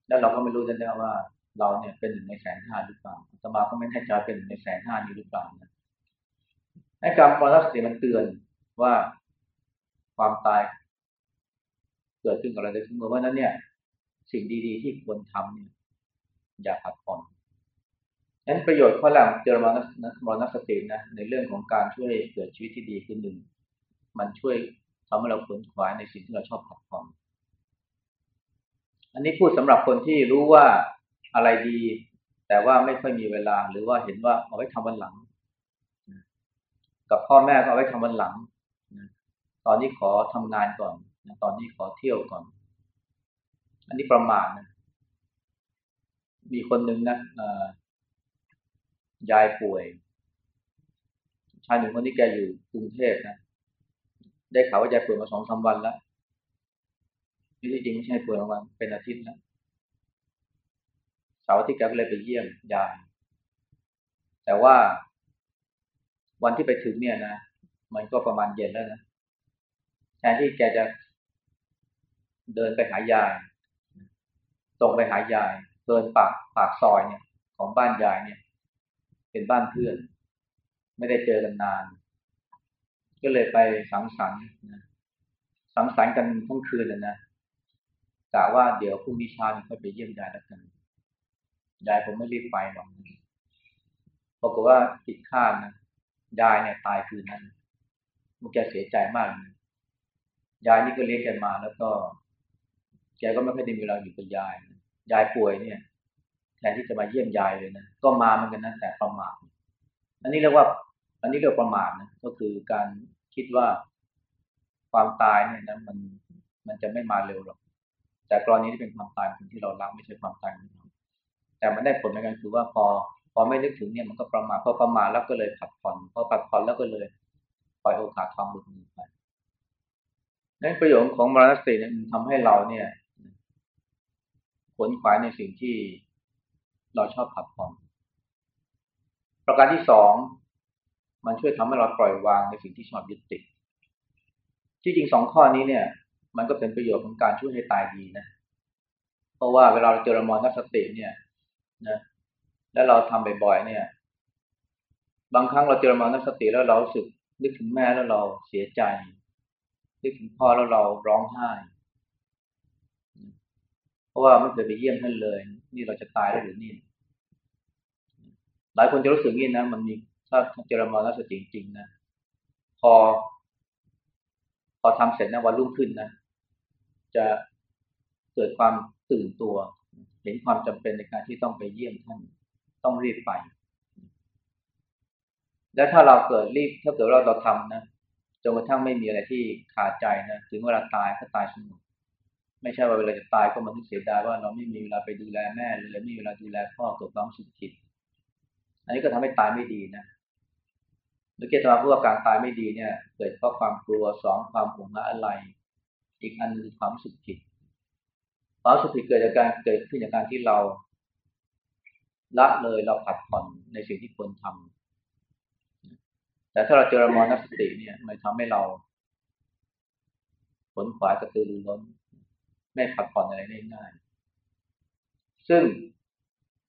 แล้วเราก็ไม่รู้ด้วยนะว่า เราเนี่ยเป็นหนึ่งในแสนห้าหรือเปล่าสมาก็ไม่แน่ใจเป็นหนึ่งในแสนห้านี้หรือเปล่านะไอ้การมรณสติมันเตือน ว่าความตายเกิดขึ้นกับเราได้เสมอว่านั้นเนี่ย สิ่งดีๆที่ควรทำเนี่ยอย่าผัดผ่อนนั้นประโยชน์ข้อแรกเจริญมรณสตินะในเรื่องของการช่วยเกิดชีวิตที่ดีขึ้นหนึ่งมันช่วยทำให้เราขนขวายในสิ่งที่เราชอบผัดผ่อนอันนี้พูดสำหรับคนที่รู้ว่าอะไรดี แต่ว่าไม่ค่อยมีเวลา หรือว่าเห็นว่าเอาไว้ทำวันหลัง กับพ่อแม่ก็เอาไว้ทำวันหลัง ตอนนี้ขอทำงานก่อน ตอนนี้ขอเที่ยวก่อน อันนี้ประมาทนะ มีคนหนึ่งนะยายป่วย ชายหนึ่งคนนี้แกอยู่กรุงเทพนะ ได้ข่าวว่ายายป่วยมาสองสาวันแล้วนี่จริงไม่ใช่ป่วยมาวันเป็นอาทิตย์แล้วเสาร์ที่แกก็เลยไปเยี่ยมยาย แต่ว่าวันที่ไปถึงเนี่ยนะ มันก็ประมาณเย็นแล้วนะ แทนที่แกจะเดินไปหายายตรงไปหายายเดินปากปากซอยเนี่ย ของบ้านยายเนี่ย เป็นบ้านเพื่อน ไม่ได้เจอกันนาน ก็เลยไปสังสรรค์นะสังสรรค์กันทั้งคืนเลยนะกะว่าเดี๋ยวพรุ่งนี้เช้าค่อยไปเยี่ยมยายแล้วกันยายผมไม่รีบไปหรอกปรากฏว่าผิดคาดนะยายเนี่ยตายคืนนั้นมันแกเสียใจมากนะ ยายนี่ก็เลี้ยงแกมา แล้วก็แกก็ไม่ค่อยได้มีเวลาอยู่กับยาย ยายป่วยเนี่ยแทนที่จะมาเยี่ยมยายเลยนะ ก็มาเหมือนกันนะแต่ประมาทอันนี้เรียกว่า อันนี้เรียกประมาทนะ ก็คือการคิดว่าความตายเนี่ยนะมันมันจะไม่มาเร็วหรอก แต่กรณีที่เป็นความตายคนที่เรารักไม่ใช่ความตายของเราแต่มันได้ผลเหมือนกันคือว่าพอพอไม่นึกถึงเนี่ยมันก็ประมาทพอประมาทแล้วก็เลยผัดผ่อนพอผัดผ่อนแล้วก็เลยปล่อยโอกาสทองหลุดมือไป นั้นประโยชน์ของมรณสติเนี่ยทำให้เราเนี่ยขนขวายในสิ่งที่เราชอบผัดผ่อนประการที่สองมันช่วยทำให้เราปล่อยวางในสิ่งที่ชอบยึดติดที่จริงสองข้อนี้เนี่ย มันก็เป็นประโยชน์ของการช่วยให้ตายดีนะ เพราะว่าเวลาเราเจอรมอนนักสติเนี่ยนะ แล้วเราทำบ่อยๆเนี่ย บางครั้งเราเจอรมอนนักสติแล้วเราสึกนึกถึงแม่แล้วเราเสียใจ นึกถึงพ่อแล้วเราร้องไห้ เพราะว่าไม่เคยไปเยี่ยมท่านเลย นี่เราจะตายแล้วหรือนี่ หลายคนจะรู้สึกงี้นะ มันมีถ้าเจรมาแล้วสติจริงๆนะ พอ พอทำเสร็จนะวันรุ่งขึ้นนะ จะเกิดความตื่นตัว เห็นความจำเป็นในการที่ต้องไปเยี่ยมท่าน ต้องรีบไป และถ้าเราเกิดรีบ ถ้าเกิดเราเราทำนะ จนกระทั่งไม่มีอะไรที่ขาดใจนะถึงเวลาตายก็ตายสนุกไม่ใช่ว่าเวลาจะตายก็มันต้องเสียดายว่าเราไม่มีเวลาไปดูแลแม่เลยไม่มีเวลาดูแลพ่อเกิดความสุขผิด อันนี้ก็ทำให้ตายไม่ดีนะหรือเกตมาพูดว่าการตายไม่ดีเนี่ย เกิดเพราะความกลัวสองความหวงละอะไร อีกอันคือความสุขผิดความสุขผิดเกิดจากการเกิดขึ้นจากการที่เราละเลยเราผัดผ่อนในสิ่งที่ควรทำ แต่ถ้าเราเจอมรณสติเนี่ย มันทำให้เราผลขวายกระตือรือร้น ไม่ผัดผ่อนอะไรง่ายๆซึ่ง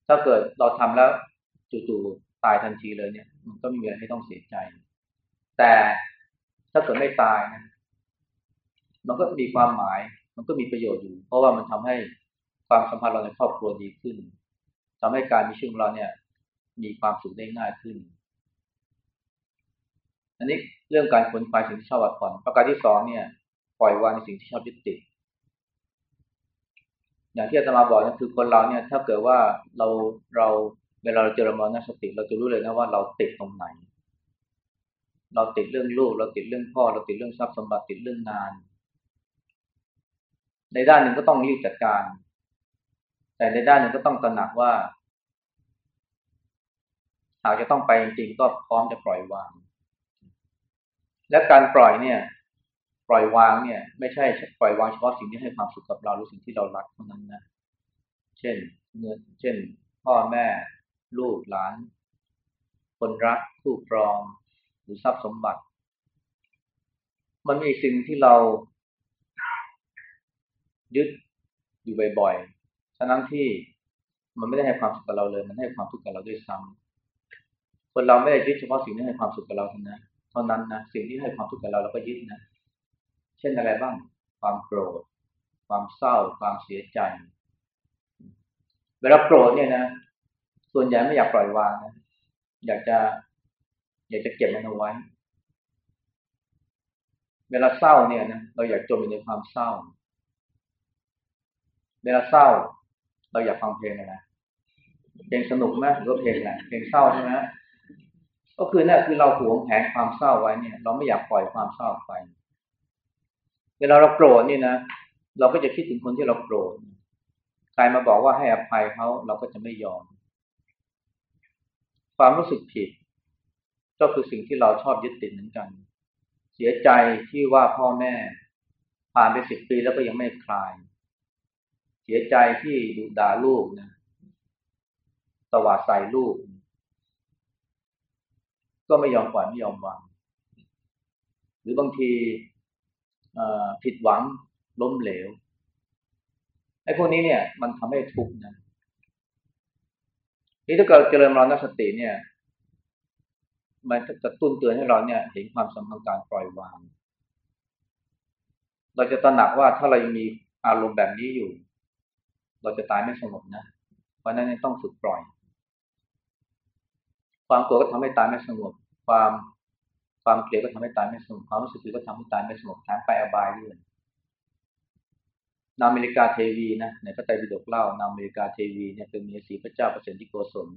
ถ้าเกิดเราทำแล้วจู่ๆตายทันทีเลยเนี่ย มันก็ไม่มีอะไรให้ต้องเสียใจ แต่ถ้าเกิดไม่ตายนะมันก็มีความหมาย มันก็มีประโยชน์อยู่ เพราะว่ามันทำให้ความสัมพันธ์เราในครอบครัวดีขึ้นทำให้การมีชีวิตเราเนี่ย มีความสุขได้ง่ายขึ้น อันนี้เรื่องการขนควายสิ่งที่ชอบอัดผ่อน ประการที่สองเนี่ยปล่อยวางในสิ่งที่ชอบยึดติด อย่างที่อาตมาบอกนะคือคนเราเนี่ย ถ้าเกิดว่าเราเราเวลาเราเจอรมณสติ เราจะรู้เลยนะว่าเราติดตรงไหน เราติดเรื่องลูก เราติดเรื่องพ่อ เราติดเรื่องทรัพย์สมบัติติดเรื่องงาน ในด้านหนึ่งก็ต้องรีบจัดการ แต่ในด้านหนึ่งก็ต้องตระหนักว่าหากจะต้องไปจริงๆก็พร้อมจะปล่อยวาง และการปล่อยเนี่ย ปล่อยวางเนี่ย ไม่ใช่ปล่อยวางเฉพาะสิ่งที่ให้ความสุขกับเราหรือสิ่งที่เรารักเท่านั้นนะ เช่นเงินเช่น พ่อแม่ ลูกหลาน คนรักคู่ครอง หรือทรัพย์สมบัติ มันมีสิ่งที่เรายึดอยู่บ่อยๆ ฉะนั้นที่มันไม่ได้ให้ความสุขกับเราเลย มันให้ความทุกข์กับเราด้วยซ้ำคนเราไม่ได้ยึดเฉพาะสิ่งที่ให้ความสุขกับเราเท่านั้น เท่านั้นนะสิ่งที่ให้ความทุกข์กับเราเราก็ยึดนะเช่นอะไรบ้าง ความโกรธ ความเศร้า ความเสียใจ เวลาโกรธเนี่ยนะส่วนใหญ่ไม่อยากปล่อยวางนะอยากจะ อยากจะเก็บมันเอาไว้ เวลาเศร้าเนี่ยนะเราอยากจมอยู่ในความเศร้า เวลาเศร้า เราอยากฟังเพลงอะไรเพลงสนุกไหมหรือเพลงอะไรเพลงเศร้าใช่ไหม ก็คือเนี่ยคือเราหวงแหนความเศร้าไว้เนี่ย เราไม่อยากปล่อยความเศร้าไปเวลาเราโกรธนี่นะเราก็จะคิดถึงคนที่เราโกรธใครมาบอกว่าให้อภัยเขาเราก็จะไม่ยอม ความรู้สึกผิด ก็คือสิ่งที่เราชอบยึดติดเหมือนกัน เสียใจที่ว่าพ่อแม่ ผ่านไปสิบปีแล้วก็ยังไม่คลาย เสียใจที่ดุด่าลูกนะตวาดใส่ลูก ก็ไม่ยอมปล่อยไม่ยอมวางหรือบางทีผิดหวังล้มเหลวไอ้พวกนี้เนี่ย มันทำให้ทุกข์นะนี่ถ้าเกิดเจริญมรณสติเนี่ย มันจะตุ้นเตือนให้เราเนี่ย เห็นความสำคัญการปล่อยวาง เราจะตระหนักว่าถ้าเรายังมีอารมณ์แบบนี้อยู่ เราจะตายไม่สงบนะ เพราะนั้นต้องฝึกปล่อย ความกลัวก็ทำให้ตายไม่สงบ ความความเกลียดก็ทำให้ตายไม่สงบความรู้สึกผิดก็ทำให้ตายไม่สงบแถมไปอบายด้วยนาอเมริกาเทวีนะในพระไตรปิฎกเล่านาอเมริกาเทวีเนี่ยเป็นเมียสีพระเจ้าประสิทธิโกศล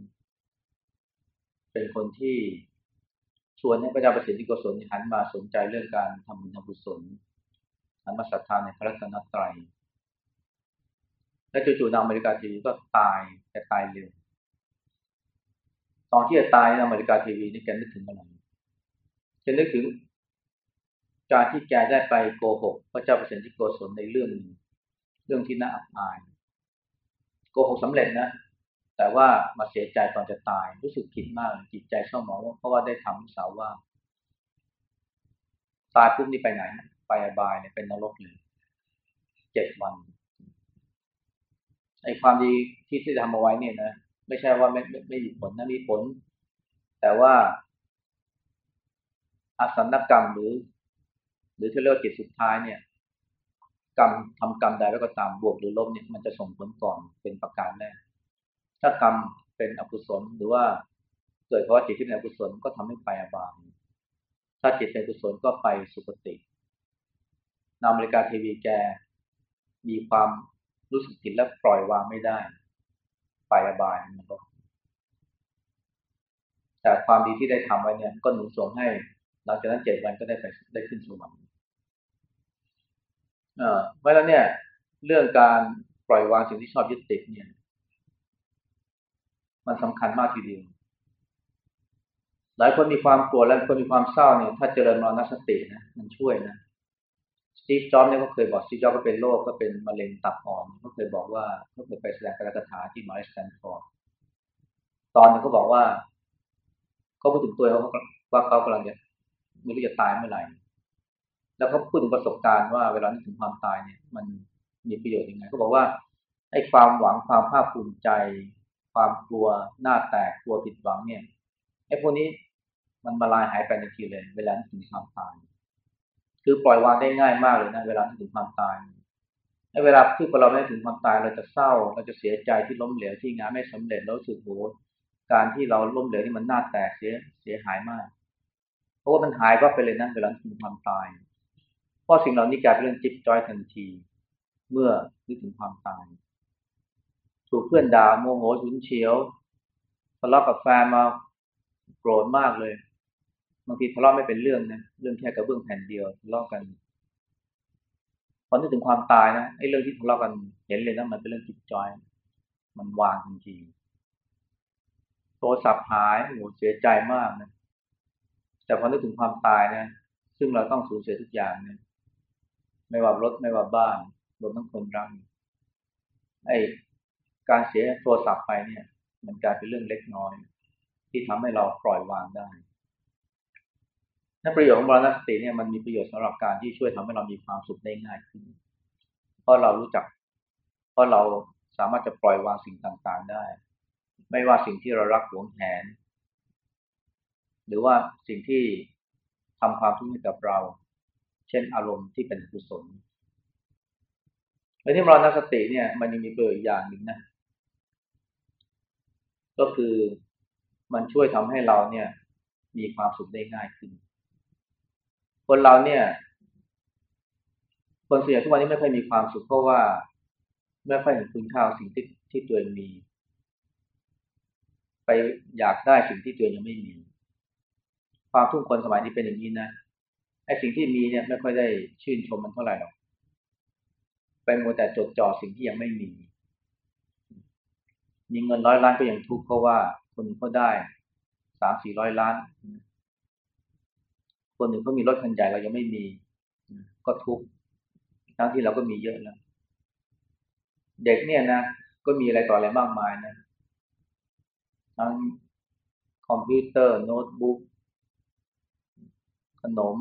เป็นคนที่ชวนให้พระเจ้าประสิทธิโกศลหันมาสนใจเรื่องการทำบุญทำกุศลหันมาศรัทธาในพระรัตนตรัยและจู่ๆนาอเมริกาเทวีก็ตายแต่ตายเร็ว ตอนที่จะตายในอเมริกาทีวีนี่แกนึกถึงอะไรแกนึกถึงการที่แกได้ไปโกหกพระเจ้าเปรตที่โกศลในเรื่องเรื่องที่น่าอับอาย โกหกสำเร็จนะ แต่ว่ามาเสียใจตอนจะตายรู้สึกผิดมากจิตใจเศร้าหมองเพราะว่าได้ทำสาวว่า ตายปุ๊บนี่ไปไหน ไปอบายเนี่ยเป็นนรกเลยเจ็ดวันไอ้ความดีที่ที่ทำเอาไว้เนี่ยนะ ไม่ใช่ว่าไม่ไม่ไม่มีผลนะมีผล แต่ว่าอาสันกรรมหรือ หรือที่เรียกว่าจิตสุดท้ายเนี่ย กรรมทำกรรมใดแล้วก็ตามบวกหรือลบเนี่ยมันจะส่งผลก่อนเป็นประการแรกถ้ากรรมเป็นอกุศลหรือว่าเกิดเพราะจิตที่เป็นอกุศลก็ทำให้ไปอบายถ้าจิตเป็นกุศลก็ไปสุคตินามริกาทีวีแกมีความรู้สึกผิดและปล่อยวางไม่ได้ ไปอบายมันก็แต่ความดีที่ได้ทำไว้เนี่ย ก็หนุนส่งให้หลังจากนั้นเจ็ดวันก็ได้ไปได้ขึ้นสวรรค์เอ่อเพราะฉะนั้นเนี่ย เรื่องการปล่อยวางสิ่งที่ชอบยึดติดเนี่ย มันสำคัญมากทีเดียวหลายคนมีความกลัวและคนมีความเศร้าเนี่ย ถ้าเจริญมรณสตินะมันช่วยนะ สตีฟจ็อบเนี่ยก็เคยบอกสตีฟจ็อบก็เป็นโรคก็เป็นมะเร็งตับอ่อนเขาเคยบอกว่าเขาเคยไปแสดงการคาถาที่มหาวิทยาลัยสแตนฟอร์ดตอนนึงเขาบอกว่าเขาพูดถึงตัวเขาว่าเขากำลังจะไม่รู้จะตายเมื่อไหร่แล้วเขาพูดถึงประสบการณ์ว่าเวลานึกถึงความตายเนี่ย มันมีประโยชน์ยังไงเขาบอกว่าไอ้ความหวังความภาคภูมิใจ ความกลัวหน้าแตกกลัวผิดหวังเนี่ยไอ้พวกนี้มันมาลายหายไปในทีเลย เวลานึกถึงความตาย คือปล่อยวางได้ง่ายมากเลยนะเวลานึกถึงความตายในเวลาที่เราไม่ถึงความตายเราจะเศร้า เราจะเสียใจที่ล้มเหลวที่งานไม่สำเร็จแล้วสึกโหการที่เราล้มเหลวนี่มันน่าแตกเสียเสียหายมาก เพราะว่ามันหายก็ไปเลยนะเวลาถึงความตาย เพราะสิ่งเหล่านี้กลายเป็นเรื่องจิตจอยทันที เมื่อนึกถึงความตาย ถูกเพื่อนด่าโมโหฉุนเฉียวทะเลาะกับแฟนมาโกรธมากเลย บางทีทะเลาะไม่เป็นเรื่องนะเรื่องแค่กระเบื้องแผ่นเดียวทะเลาะกันพอนึกถึงความตายนะไอ้เรื่องที่ทะเลาะกันเห็นเลยนะมันเป็นเรื่องจิตจอย มันวางทันทีโทรศัพท์หายโอ้เสียใจมากนะแต่พอนึกถึงความตายนะซึ่งเราต้องสูญเสียทุกอย่างนี่ยไม่ว่ารถไม่ว่าบ้านรวมทั้งคนรักไอ้การเสียโทรศัพท์ไปเนี่ย มันกลายเป็นเรื่องเล็กน้อย ที่ทำให้เราปล่อยวางได้ นั่นประโยชน์ของบรณสติเนี่ยมันมีประโยชน์สำหรับการที่ช่วยทำให้เรามีความสุขได้ง่ายขึ้น เพราะเรารู้จัก เพราะเราสามารถจะปล่อยวางสิ่งต่างๆได้ ไม่ว่าสิ่งที่เรารักหวงแหน หรือว่าสิ่งที่ทำความทุกข์ให้กับเรา เช่นอารมณ์ที่เป็นกุศลในที่มรณสติเนี่ย มันยังมีประโยชน์อย่างหนึ่งนะ ก็คือมันช่วยทำให้เราเนี่ย มีความสุขได้ง่ายขึ้น คนเราเนี่ย คนส่วนใหญ่ทุกวันนี้ไม่ค่อยมีความสุขเพราะว่าไม่ค่อยเห็นคุณค่าสิ่งที่ที่ตัวเองมี ไปอยากได้สิ่งที่ตัวเองยังไม่มี ความทุกคนสมัยนี้เป็นอย่างนี้นะไอ้สิ่งที่มีเนี่ยไม่ค่อยได้ชื่นชมมันเท่าไหร่หรอกไปมัวแต่จดจ่อสิ่งที่ยังไม่มี มีเงินร้อยล้านก็ยังทุกข์เพราะว่าคนเขาได้สามสี่ร้อยล้าน คนหนึ่งเขามีรถคันใหญ่เรายังไม่มี ก็ทุกข์ทั้งที่เราก็มีเยอะแล้วเด็กเนี่ยนะก็มีอะไรต่ออะไรมากมายนะทั้งคอมพิวเตอร์โน้ตบุ๊กขนม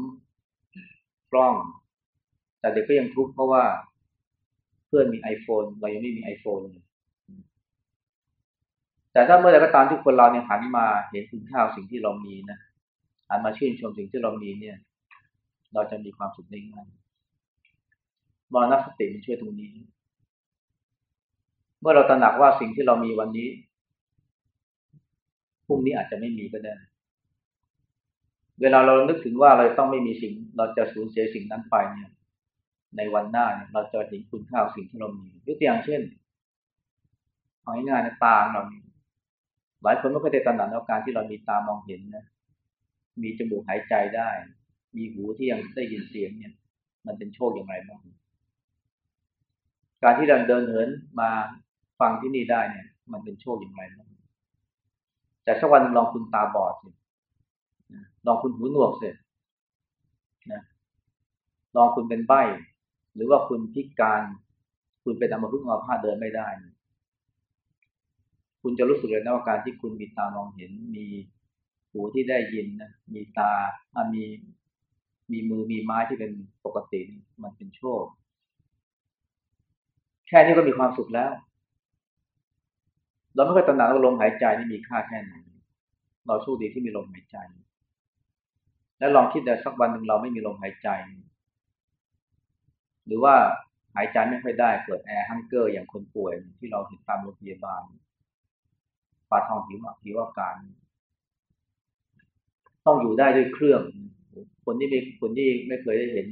กล้อง แต่เด็กก็ยังทุกข์เพราะว่าเพื่อนมี iPhone เรายังไม่มี iPhone แต่ถ้าเมื่อใดก็ตามที่คนเราเนี่ยหันมาเห็นคุณค่าสิ่งที่เรามีนะ หันมาชื่นชมสิ่งที่เรามีเนี่ย เราจะมีความสุขได้ง่ายมรณสติมันช่วยตรงนี้ เมื่อเราตระหนักว่าสิ่งที่เรามีวันนี้พรุ่งนี้อาจจะไม่มีก็ได้ เวลาเรานึกถึงว่าเราต้องไม่มีสิ่ง เราจะสูญเสียสิ่งนั้นไปเนี่ย ในวันหน้าเนี่ยเราจะเห็นคุณค่าสิ่งที่เรามียกตัวอย่างเช่นเอาง่ายๆนะตาเรามีหลายคนไม่เคยได้ตระหนักในการที่เรามีตามองเห็นนะ มีจมูกหายใจได้ มีหูที่ยังได้ยินเสียงเนี่ย มันเป็นโชคอย่างไรบ้างการที่เราเดินเหินมาฟังที่นี่ได้เนี่ย มันเป็นโชคอย่างไรบ้างแต่สักวันลองคุณตาบอดสิลองคุณหูหนวกเสินะลองคุณเป็นใบหรือว่าคุณพิการ คุณเป็นอัมพฤกษ์อัมพาตเดินไม่ได้ คุณจะรู้สึกเลยนะว่าการที่คุณมีตามองเห็นมี หูที่ได้ยินนะมีตามีมีมือมีไม้ที่เป็นปกติมันเป็นโชค แค่นี้ก็มีความสุขแล้ว เราไม่เคยตระหนักว่าลมหายใจนี่มีค่าแค่ไหนเราโชคดีที่มีลมหายใจ และลองคิดแต่สักวันหนึ่งเราไม่มีลมหายใจ หรือว่าหายใจไม่ค่อยได้เกิดแอร์ฮังเกอร์อย่างคนป่วยที่เราเห็นตามโรงพยาบาลปาทองผิวผิวอาการ ต้องอยู่ได้ด้วยเครื่อง คนที่ไม่คนที่ไม่เคยได้เห็น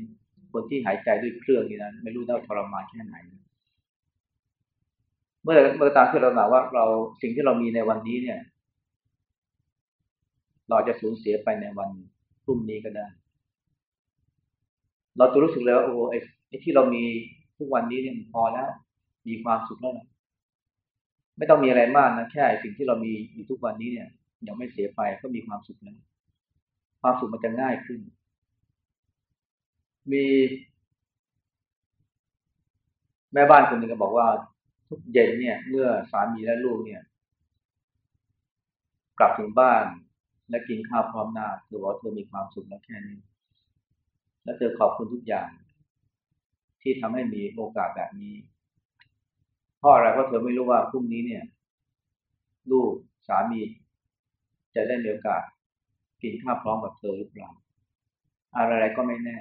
คนที่หายใจด้วยเครื่องนี่นะไม่รู้ว่าทรมานแค่ไหน เมื่อเมื่อตามที่เราหนาว่าเราสิ่งที่เรามีในวันนี้เนี่ย เราจะสูญเสียไปในวันพรุ่งนี้ก็ได้ เราจะรู้สึกเลยว่าโอ้ไอ้ที่เรามีทุกวันนี้เนี่ยพอแล้ว มีความสุขแล้วนะไม่ต้องมีอะไรมากนะแค่สิ่งที่เรามีอยู่ทุกวันนี้เนี่ยยังไม่เสียไปก็มีความสุขแล้ว ความสุขมันจะง่ายขึ้น มีแม่บ้านคนหนึ่งก็บอกว่า ทุกเย็นเนี่ย เมื่อสามีและลูกเนี่ย กลับถึงบ้านและกินข้าวพร้อมหน้าเธอบอกเธอมีความสุขแล้วแค่นี้ และเธอขอบคุณทุกอย่าง ที่ทำให้มีโอกาสแบบนี้เพราะอะไรเพราะเธอไม่รู้ว่าพรุ่งนี้เนี่ย ลูกสามี จะได้มีโอกาส กินข้าวพร้อมกับเธอหรือเปล่าอะไรๆก็ไม่แน่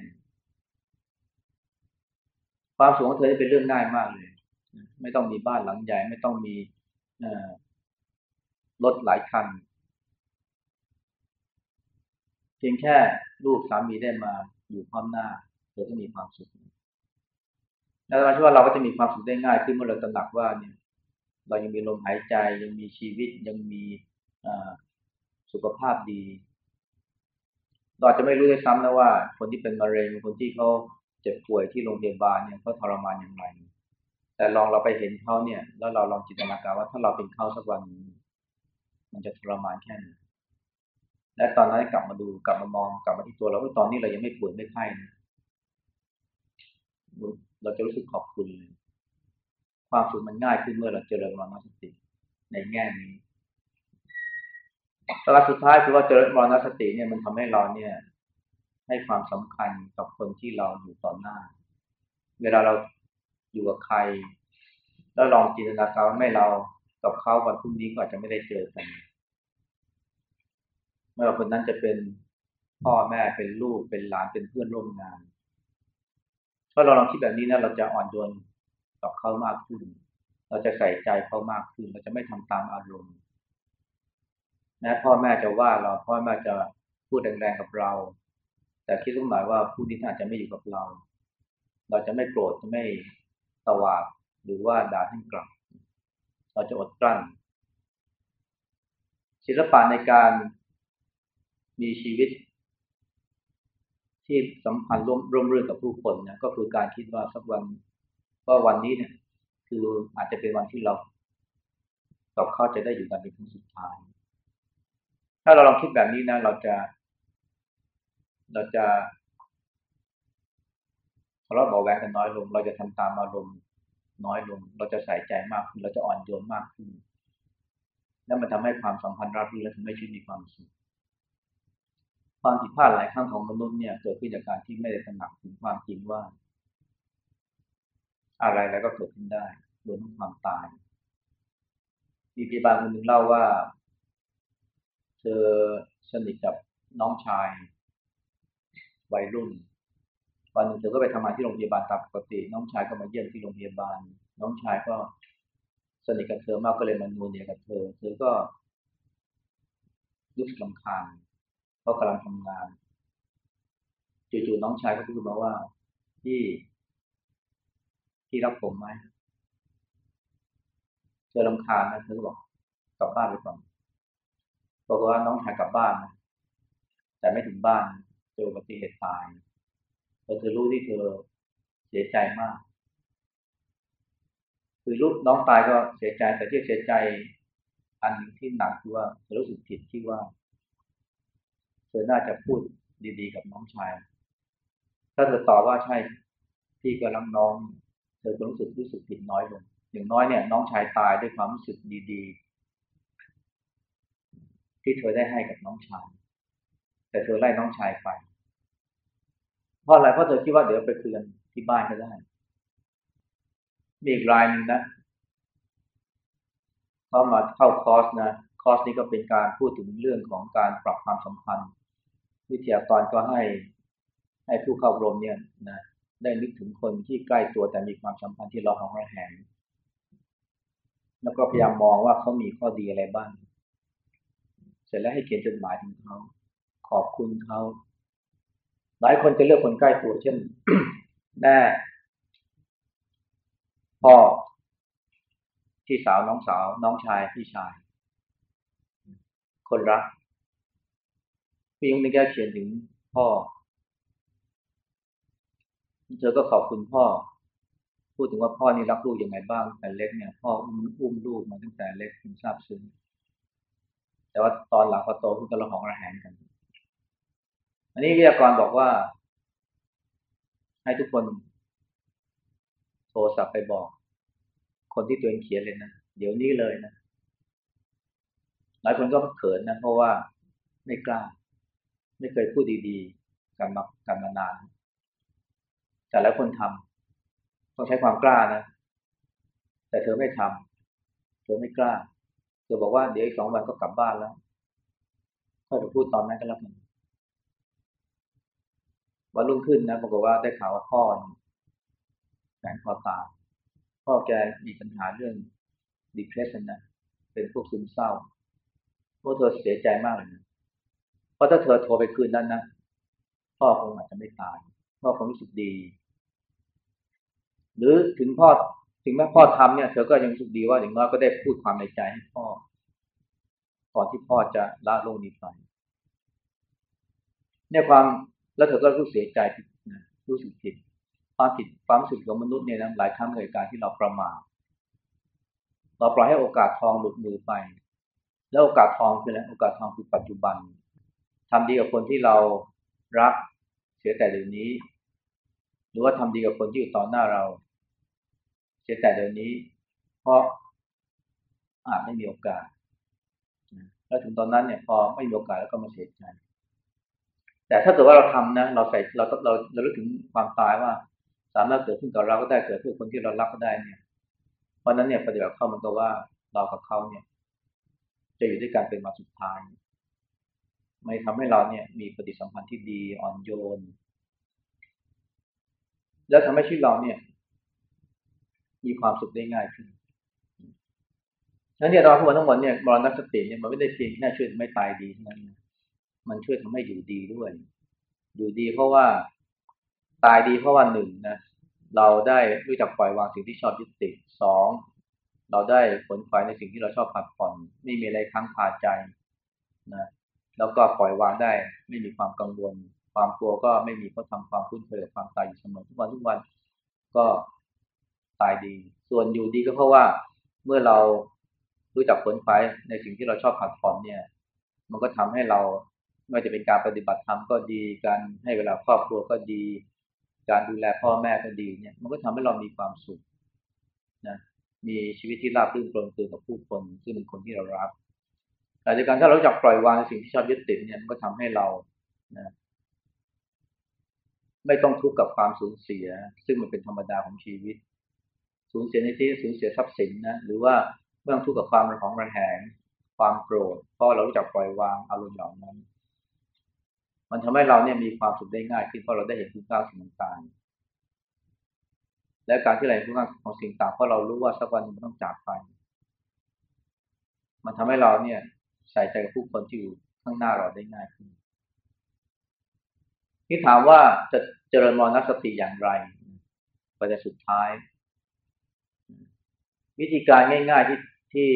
ความสุขของเธอเป็นเรื่องง่ายมากเลย ไม่ต้องมีบ้านหลังใหญ่ ไม่ต้องมีรถหลายคัน เพียงแค่ลูกสามีได้มาอยู่พร้อมหน้า เธอก็มีความสุข แล้วเราเชื่อว่าเราก็จะมีความสุขได้ง่ายขึ้นเมื่อเราตระหนักว่าเนี่ย เรายังมีลมหายใจ ยังมีชีวิต ยังมีสุขภาพดี เราจะไม่รู้ด้วยซ้ำนะว่า คนที่เป็นมะเร็งคนที่เขาเจ็บป่วยที่โรงพยาบาลเนี่ยเขาทรมานอย่างไร แต่ลองเราไปเห็นเขาเนี่ย แล้วเราลองจินตนาการว่าถ้าเราเป็นเขาสักวันมันจะทรมานแค่ไหนและตอนนั้นกลับมาดูกลับมามองกลับมาที่ตัวเราว่าตอนนี้เรายังไม่ป่วยไม่ไข้นะเราจะรู้สึกขอบคุณความสุขมันง่ายขึ้นเมื่อเราเจริญมรณสติในแง่นี้ สาระสุดท้ายคือว่าเจริญมรณสติเนี่ยมันทำให้เราเนี่ย ให้ความสำคัญกับคนที่เราอยู่ต่อหน้า เวลาเราอยู่กับใคร แล้วลองจินตนาการว่าไม่เรากับเขาวันพรุ่งนี้ก็อาจจะไม่ได้เจอกันไม่ว่าคนนั้นจะเป็นพ่อแม่เป็นลูกเป็นหลานเป็นเพื่อนร่วมงานถ้าเราลองคิดแบบนี้นะเราจะอ่อนโยนกับเขามากขึ้น เราจะใส่ใจเขามากขึ้น เราจะไม่ทำตามอารมณ์ แม้พ่อแม่จะว่าเราพ่อแม่จะพูดแรงๆกับเรา แต่คิดต้องหมายว่าผู้นี้อาจจะไม่อยู่กับเรา เราจะไม่โกรธจะไม่ตวาดหรือว่าด่าท่านกลับ เราจะอดกลั้น ศิลปะในการมีชีวิต ที่สัมพันธ์ร่วมร่วมเรื่องกับผู้คนนะก็คือการคิดว่าสักวันก็วันนี้เนี่ย คืออาจจะเป็นวันที่เรากับเขาจะได้อยู่กันเป็นครั้งสุดท้าย ถ้าเราลองคิดแบบนี้นะ เราจะ เราจะทะเลาะเบาแวงกันน้อยลง เราจะทำตามอารมณ์น้อยลง เราจะใส่ใจมากขึ้น เราจะอ่อนโยนมากขึ้น แล้วมันทำให้ความสัมพันธ์ราบรื่นและทำให้ชีวิตมีความสุขความผิดพลาดหลายครั้งของมนุษย์เนี่ยเกิดขึ้นจากการที่ไม่ได้ตระหนักถึงความจริงว่า อะไรแล้วก็เกิดขึ้นได้รวมทั้งความตายมีพยาบาลคนหนึ่งเล่าว่า เธอสนิทกับน้องชาย วัยรุ่น วันหนึ่งเธอก็ไปทำงานที่โรงพยาบาลตามปกติ น้องชายก็มาเยี่ยมที่โรงพยาบาล น้องชายก็สนิทกับเธอมากก็เลยมานูเนียกับเธอ เธอก็รู้สึกลำคาญเขากำลังทำงานจู่ๆน้องชายก็พูดมาว่าที่ที่รับผมไหมเธอลำคาญนะเธอก็บอกกลับบ้านไปก่อน บอกว่าน้องชายกลับบ้าน แต่ไม่ถึงบ้านเจออุบัติเหตุตายพอเธอรู้ที่เธอเสียใจมาก คือลูกน้องตายก็เสียใจแต่ที่เสียใจ อันที่หนักคือว่าเธอรู้สึกผิดที่ว่า เธอน่าจะพูดดีๆ กับน้องชาย ถ้าเธอตอบว่าใช่พี่ก็รักน้อง เธอก็รู้สึกรู้สึกผิดน้อยลงอย่างน้อยเนี่ย น้องชายตายด้วยความรู้สึกดีๆ ที่เธอได้ให้กับน้องชาย แต่เธอไล่น้องชายไป เพราะอะไรเพราะเธอคิดว่าเดี๋ยวไปคืนที่บ้านก็ได้ มีอีกรายหนึ่งนะเขามาเข้าคอร์สนะคอร์สนี้ก็เป็นการพูดถึงเรื่องของการปรับความสัมพันธ์ วิทยากรก็ให้ให้ผู้เข้าอบรมเนี่ยนะได้นึกถึงคนที่ใกล้ตัวแต่มีความสัมพันธ์ที่เราของระแหงแล้วก็พยายามมองว่าเขามีข้อดีอะไรบ้าง เสร็จแล้วให้เขียนจดหมายถึงเขา ขอบคุณเขา หลายคนจะเลือกคนใกล้ตัวเช่นแม่พ่อพี่สาวน้องสาว น้องชายพี่ชาย คนรักพี่ยุงนี่แกเขียนถึงพ่อ เธอก็ขอบคุณพ่อ พูดถึงว่าพ่อนี่รักลูกยังไงบ้างแต่เล็กเนี่ย พ่ออุ้มอุ้มลูกมาตั้งแต่เล็กถึงทราบซึ้ง แต่ว่าตอนหลังพอโตขึ้นก็ระหองระแหงกัน อันนี้วิทยากรบอกว่า ให้ทุกคนโทรศัพท์ไปบอก คนที่ตัวเองเขียนเลยนะ เดี๋ยวนี้เลยนะหลายคนก็เขินนะเพราะว่าไม่กล้า ไม่เคยพูดดีๆกันมากันมานาน แต่หลายคนทำต้องใช้ความกล้านะ แต่เธอไม่ทำเธอไม่กล้า เธอบอกว่าเดี๋ยวอีกสองวันก็กลับบ้านแล้วค่อยไปพูดตอนนั้นก็แล้วกันวันรุ่งขึ้นนะปรากฏว่าได้ข่าวว่าพ่อแฟนคอตายพ่อแกมีปัญหาเรื่อง depression นะเป็นพวกซึมเศร้าพวกเธอเสียใจมากเลยนะเพราะถ้าเธอโทรไปคืนนั้นนะพ่อคงอาจจะไม่ตายพ่อคงรู้สึกดี หรือถึงพ่อ ถึงแม้พ่อทำเนี่ย เธอก็ยังรู้สึกดีว่าอย่างน้อยก็ได้พูดความในใจให้พ่อ ก่อนที่พ่อจะละโลกนี้ไปเนี่ยความแล้วเธอก็รู้เสียใจผิดนะรู้สึกผิดความผิดความรู้สึกของมนุษย์เนี่ยนะหลายครั้งเลยการที่เราประมาทเราปล่อยให้โอกาสทองหลุดมือไป แล้วโอกาสทองคืออะไรโอกาสทองคือปัจจุบันทำดีกับคนที่เรารักเสียแต่เดี๋ยวนี้ หรือว่าทำดีกับคนที่อยู่ต่อหน้าเรา เสียแต่เดี๋ยวนี้ เพราะอาจไม่มีโอกาส แล้วถึงตอนนั้นเนี่ยพอไม่มีโอกาสแล้วก็มาเสียใจ แต่ถ้าเกิดว่าเราทำนะ เราใส่เราเราเราลึกถึงความตายว่า สามารถเกิดขึ้นกับเราก็ได้เกิดขึ้นคนที่เรารักก็ได้เนี่ย เพราะนั้นเนี่ยปฏิบัติเข้ามันก็ว่าเรากับเขาเนี่ย จะอยู่ด้วยกันเป็นมาสุดท้าย ไม่ทำให้เราเนี่ย มีปฏิสัมพันธ์ที่ดีอ่อนโยน แล้วทำให้ชีวิตเราเนี่ย มีความสุขได้ง่ายขึ้นนั้นเนี่ยเราทั้งหมดทั้งหมดเนี่ยมรณสติเนี่ยมันไม่ได้เพียงแค่ช่วยไม่ตายดีเท่านั้นมันช่วยทำให้อยู่ดีด้วย อยู่ดีเพราะว่าตายดีเพราะว่าหนึ่งนะเราได้รู้จักปล่อยวางสิ่งที่ชอบยึดติดสองเราได้ผลฝ่ายในสิ่งที่เราชอบผัดผ่อนไม่มีอะไรค้างคาใจนะแล้วก็ปล่อยวางได้ ไม่มีความกังวล ความกลัวก็ไม่มีเพราะทำความคุ้นเคยความตายอยู่เสมอทุกวันทุกวัน ก็ ตายดี ส่วนอยู่ดีก็เพราะว่าเมื่อเรารู้จักผลฝ่ายในสิ่งที่เราชอบผัดผ่อนเนี่ย มันก็ทำให้เราไม่ว่าจะเป็นการปฏิบัติธรรมก็ดี การให้เวลาครอบครัวก็ดี การดูแลพ่อแม่ก็ดีเนี่ย มันก็ทำให้เรามีความสุขนะมีชีวิตที่ราบรื่นปลงตัวกับผู้คนซึ่งเป็นคนที่เรารักแต่จากการถ้าเราจับปล่อยวางสิ่งที่ชอบยึดติดเนี่ยมันก็ทำให้เรานะไม่ต้องทุกข์กับความสูญเสีย ซึ่งมันเป็นธรรมดาของชีวิต สูญเสียในที่สูญเสียทรัพย์สินนะหรือว่าไม่ต้องทุกข์กับความระหองระแหง ความโกรธเพราะเรารู้จักปล่อยวางอารมณ์เหล่านั้น มันทำให้เราเนี่ยมีความสุขได้ง่ายขึ้นเพราะเราได้เห็นคุณค่าสิ่งต่างๆและการที่เราเห็นคุณค่าของสิ่งต่างเพราะเรารู้ว่าสักวันมันต้องจากไป มันทำให้เราเนี่ยใส่ใจกับผู้คนที่อยู่ข้างหน้าเราได้ง่ายขึ้นที่ถามว่าจะเจริญมรณสติอย่างไรประเด็นสุดท้าย วิธีการง่าย ๆที่ที่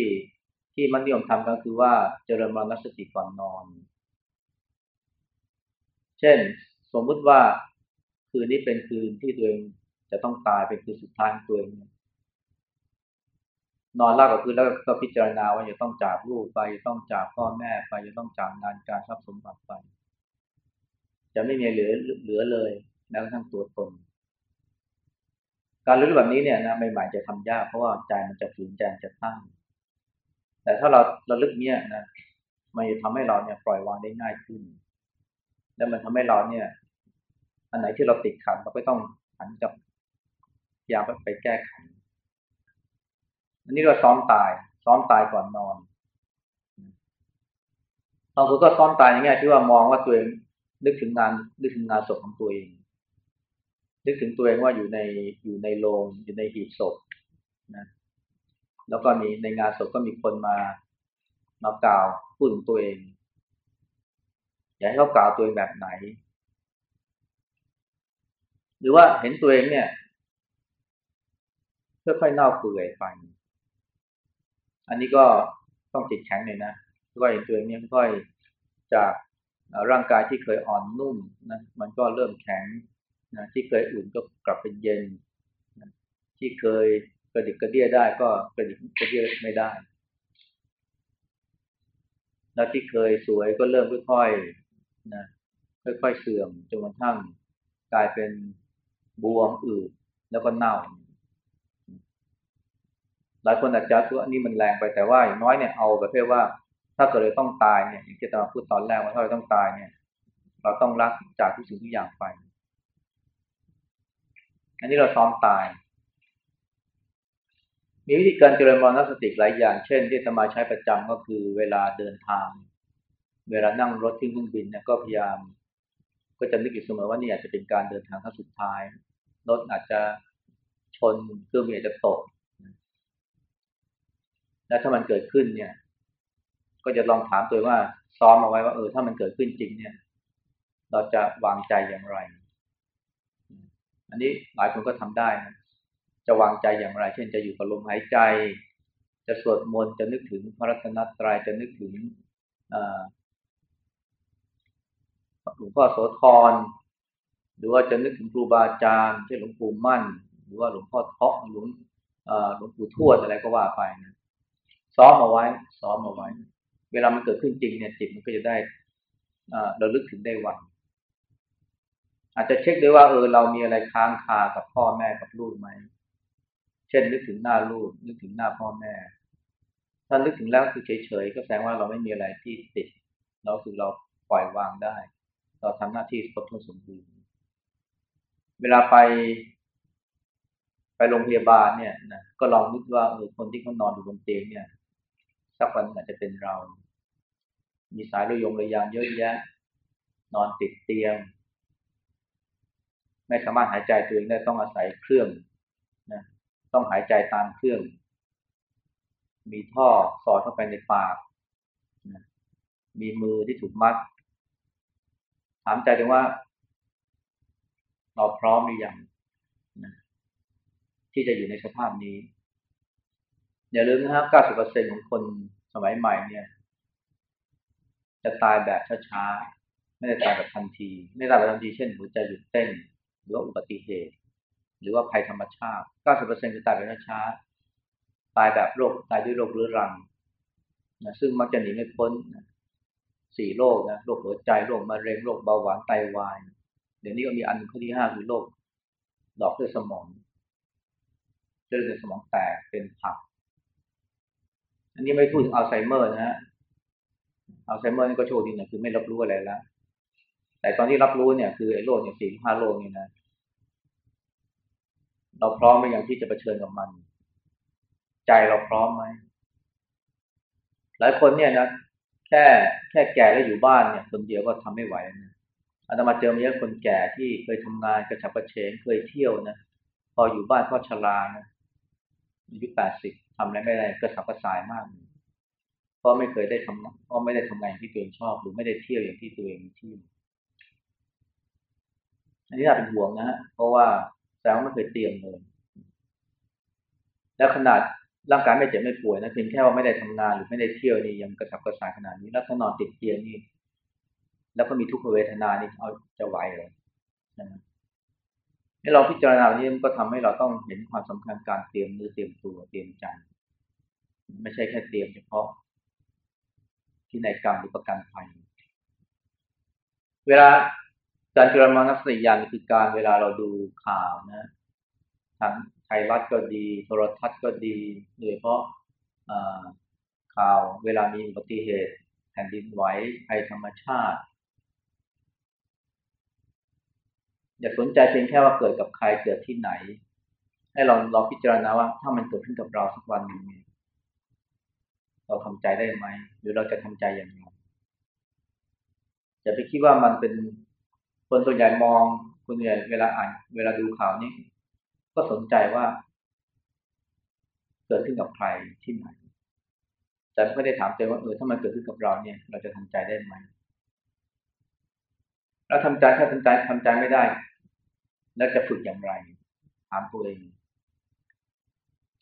ที่มันนิยมทำก็คือว่าเจริญมรณสติก่อนนอน เช่น สมมุติว่าคืนนี้เป็นคืนที่ตัวเองจะต้องตายเป็นคืนสุดท้ายของตัวเองนอนราบกับคืนแล้วก็พิจารณาว่าจะต้องจากลูกไปจะต้องจากพ่อแม่ไปจะต้องจากงานการทรัพย์สมบัติไป จะไม่มีเหลือเหลือเลยแม้กระทั่งตัวตน การรู้แบบนี้เนี่ยนะใหม่ๆจะทำยากเพราะว่าใจมันจะฝืนใจจะตั้ง แต่ถ้าเราเราลึกเนี่ยนะมันจะทำให้เราเนี่ยปล่อยวางได้ง่ายขึ้น แล้วมันทำให้เราเนี่ย อันไหนที่เราติดขัดเราก็ต้องหันกับยาไปแก้ไขอันนี้เราซ้อมตาย ซ้อมตายก่อนนอนบางคนก็ซ้อมตายอย่างเงี้ยที่ว่ามองว่าตัวเองนึกถึงงานนึกถึงงานศพของตัวเอง นึกถึงตัวเองว่าอยู่ในอยู่ในโรงอยู่ในหีบศพนะแล้วก็มีในงานศพก็มีคนมามากล่าวพูดถึงตัวเอง อยากให้เขากล่าวตัวเองแบบไหน หรือว่าเห็นตัวเองเนี่ยค่อยๆเน่าเปื่อยไปอันนี้ก็ต้องจิตแข็งหน่อยนะก็เห็นตัวเองเนี่ยค่อยจากร่างกายที่เคยอ่อนนุ่มนะมันก็เริ่มแข็ง นะที่เคยอุ่นก็กลับเป็นเย็นนะที่เคยกระดิกกระเดี้ยได้ก็กระดิกกระเดี้ยไม่ได้แล้วที่เคยสวยก็เริ่มค่อยๆนะค่อยๆเสื่อมจนกระทั่งกลายเป็นบวมอืดแล้วก็เน่า หลายคนอาจจะว่านี่มันแรงไปแต่ว่าอย่างน้อยเนี่ยเอาประเภทว่า ถ้าเกิดเราต้องตายเนี่ยอย่างที่ตาพูดตอนแรกว่าถ้าเราต้องตายเนี่ย เราต้องรักจากทุกสิ่งทุกอย่างไป อันนี้เราซ้อมตาย มีวิธีการเจริญมรณสติหลายอย่าง เช่น ที่ตมาใช้ประจำก็คือเวลาเดินทาง เวลานั่งรถที่เครื่องบินเนี่ยก็พยายาม ก็จะนึกอยู่เสมอว่านี่อาจจะเป็นการเดินทางครั้งสุดท้าย รถอาจจะชนเครื่องบินอาจจะตก และถ้ามันเกิดขึ้นเนี่ย ก็จะลองถามตัวว่าซ้อมเอาไว้ว่าเออถ้ามันเกิดขึ้นจริงเนี่ย เราจะวางใจอย่างไร อันนี้หลายคนก็ทำได้นะจะวางใจอย่างไร เช่นจะอยู่กับลมหายใจ จะสวดมนต์จะนึกถึงพระรัตนตรัยจะนึกถึงหลวงพ่อโสธรหรือว่าจะนึกถึงครูบาอาจารย์เช่นหลวงปู่มั่น หรือว่าหลวงพ่อเทาะหลวงหลวงปู่ทวดอะไรก็ว่าไปนะซ้อมเอาไว้ ซ้อมเอาไว้ เวลามันเกิดขึ้นจริงเนี่ยจิตมันก็จะได้เราลึกถึงได้วัน อาจจะเช็คด้วยว่าเออเรามีอะไรค้างคากับพ่อแม่กับลูกไหม เช่นนึกถึงหน้าลูกนึกถึงหน้าพ่อแม่ ถ้านึกถึงแล้วคือเฉยๆก็แสดงว่าเราไม่มีอะไรที่ติด เราคือเราปล่อยวางได้ เราทำหน้าที่ครบถ้วนสมบูรณ์ เวลาไป ไปโรงพยาบาลเนี่ยนะก็ลองนึกว่าเออคนที่เขานอนอยู่บนเตียงเนี่ยสักวันอาจจะเป็นเรา มีสายระยงระยางเยอะแยะ นอนติดเตียง ไม่สามารถหายใจตัวเองได้ต้องอาศัยเครื่องนะต้องหายใจตามเครื่อง มีท่อสอดเข้าไปในปากนะมีมือที่ถูกมัด ถามใจถึงว่า เราพร้อมหรือยังนะที่จะอยู่ในสภาพนี้ อย่าลืมนะครับ90%ของคนสมัยใหม่เนี่ย จะตายแบบช้าๆ ไม่ได้ตายแบบทันที ไม่ได้ตายแบบทันที เช่นหัวใจหยุดเต้น หรือว่าอุบัติเหตุ หรือว่าภัยธรรมชาติ 90%จะตายแบบช้า ตายแบบโรคตายด้วยโรคเรื้อรังนะซึ่งมักจะหนีไม่พ้นสี่โรคนะโรคหัวใจโรคมะเร็งโรคเบาหวานไตวาย เดี๋ยวนี้ก็มีอันข้อที่ห้าคือโรคหลอดเลือดสมองเลือดสมองแตกเป็นผัก อันนี้ไม่พูดถึงอัลไซเมอร์นะฮะอัลไซเมอร์นี่ก็โชคดีนะคือไม่รับรู้อะไรแล้ว แต่ตอนที่รับรู้เนี่ยคือไอ้โรคเนี่ยสี่ห้าโรคนี่นะ เราพร้อมไหมอย่างที่จะเผชิญกับมัน ใจเราพร้อมไหมหลายคนเนี่ยนะแค่แค่แก่แล้วอยู่บ้านเนี่ย คนเดียวก็ทำไม่ไหวนะอาตมาเจอมาเยอะคนแก่ที่เคยทำงานกระฉับกระเฉงเคยเที่ยวนะพออยู่บ้านก็ชรานะอายุแปดสิบทำอะไรไม่ได้กระสับกระส่ายมากเลยพราะไม่เคยได้ทำเพราะไม่ได้ทำงานที่ตัวเองชอบ หรือไม่ได้เที่ยวอย่างที่ตัวเองเที่ยว อันนี้น่าเป็นห่วงนะฮะเพราะว่าแสดงว่าไม่เคยเตรียมเลย แล้วขนาดร่างกายไม่เจ็บไม่ป่วยนะเพียงแค่ว่าไม่ได้ทำงานหรือไม่ได้เที่ยวนี่ยังกระสับกระส่ายขนาดนี้ แล้วถ้านอนติดเตียงนี่แล้วก็มีทุกขเวทนานี่เอาจะไหวเลยนะให้เราพิจารณานี้มันก็ทำให้เราต้องเห็นความสำคัญการเตรียมมือเตรียมตัวเตรียมใจไม่ใช่แค่เตรียมเฉพาะ ที่ในกรรมหรือประกันภัย เวลา การจรมานักสติยานคือการเวลาเราดูข่าวนะทั้งไทยรัฐก็ดี โทรทัศน์ก็ดีโดยเฉพาะข่าวเวลามีอุบัติเหตุแผ่นดินไหวภัยธรรมชาติ อย่าสนใจเพียงแค่ว่าเกิดกับใครเกิดที่ไหน ให้เราลองพิจารณาว่าถ้ามันเกิดขึ้นกับเราสักวันหนึ่งเราทำใจได้ไหม หรือเราจะทำใจอย่างไรอย่าไปคิดว่ามันเป็น คนส่วนใหญ่มองคนส่วนใหญ่เวลาอ่าน เวลาดูข่าวนี้ ก็สนใจว่า เกิดขึ้นกับใครที่ไหน แต่ไม่ได้ถามใจว่าเออถ้ามันเกิดขึ้นกับเราเนี่ย เราจะทำใจได้ไหมเราทำใจถ้าทำใจทำใจไม่ได้ แล้วจะฝึกอย่างไร ถามตัวเอง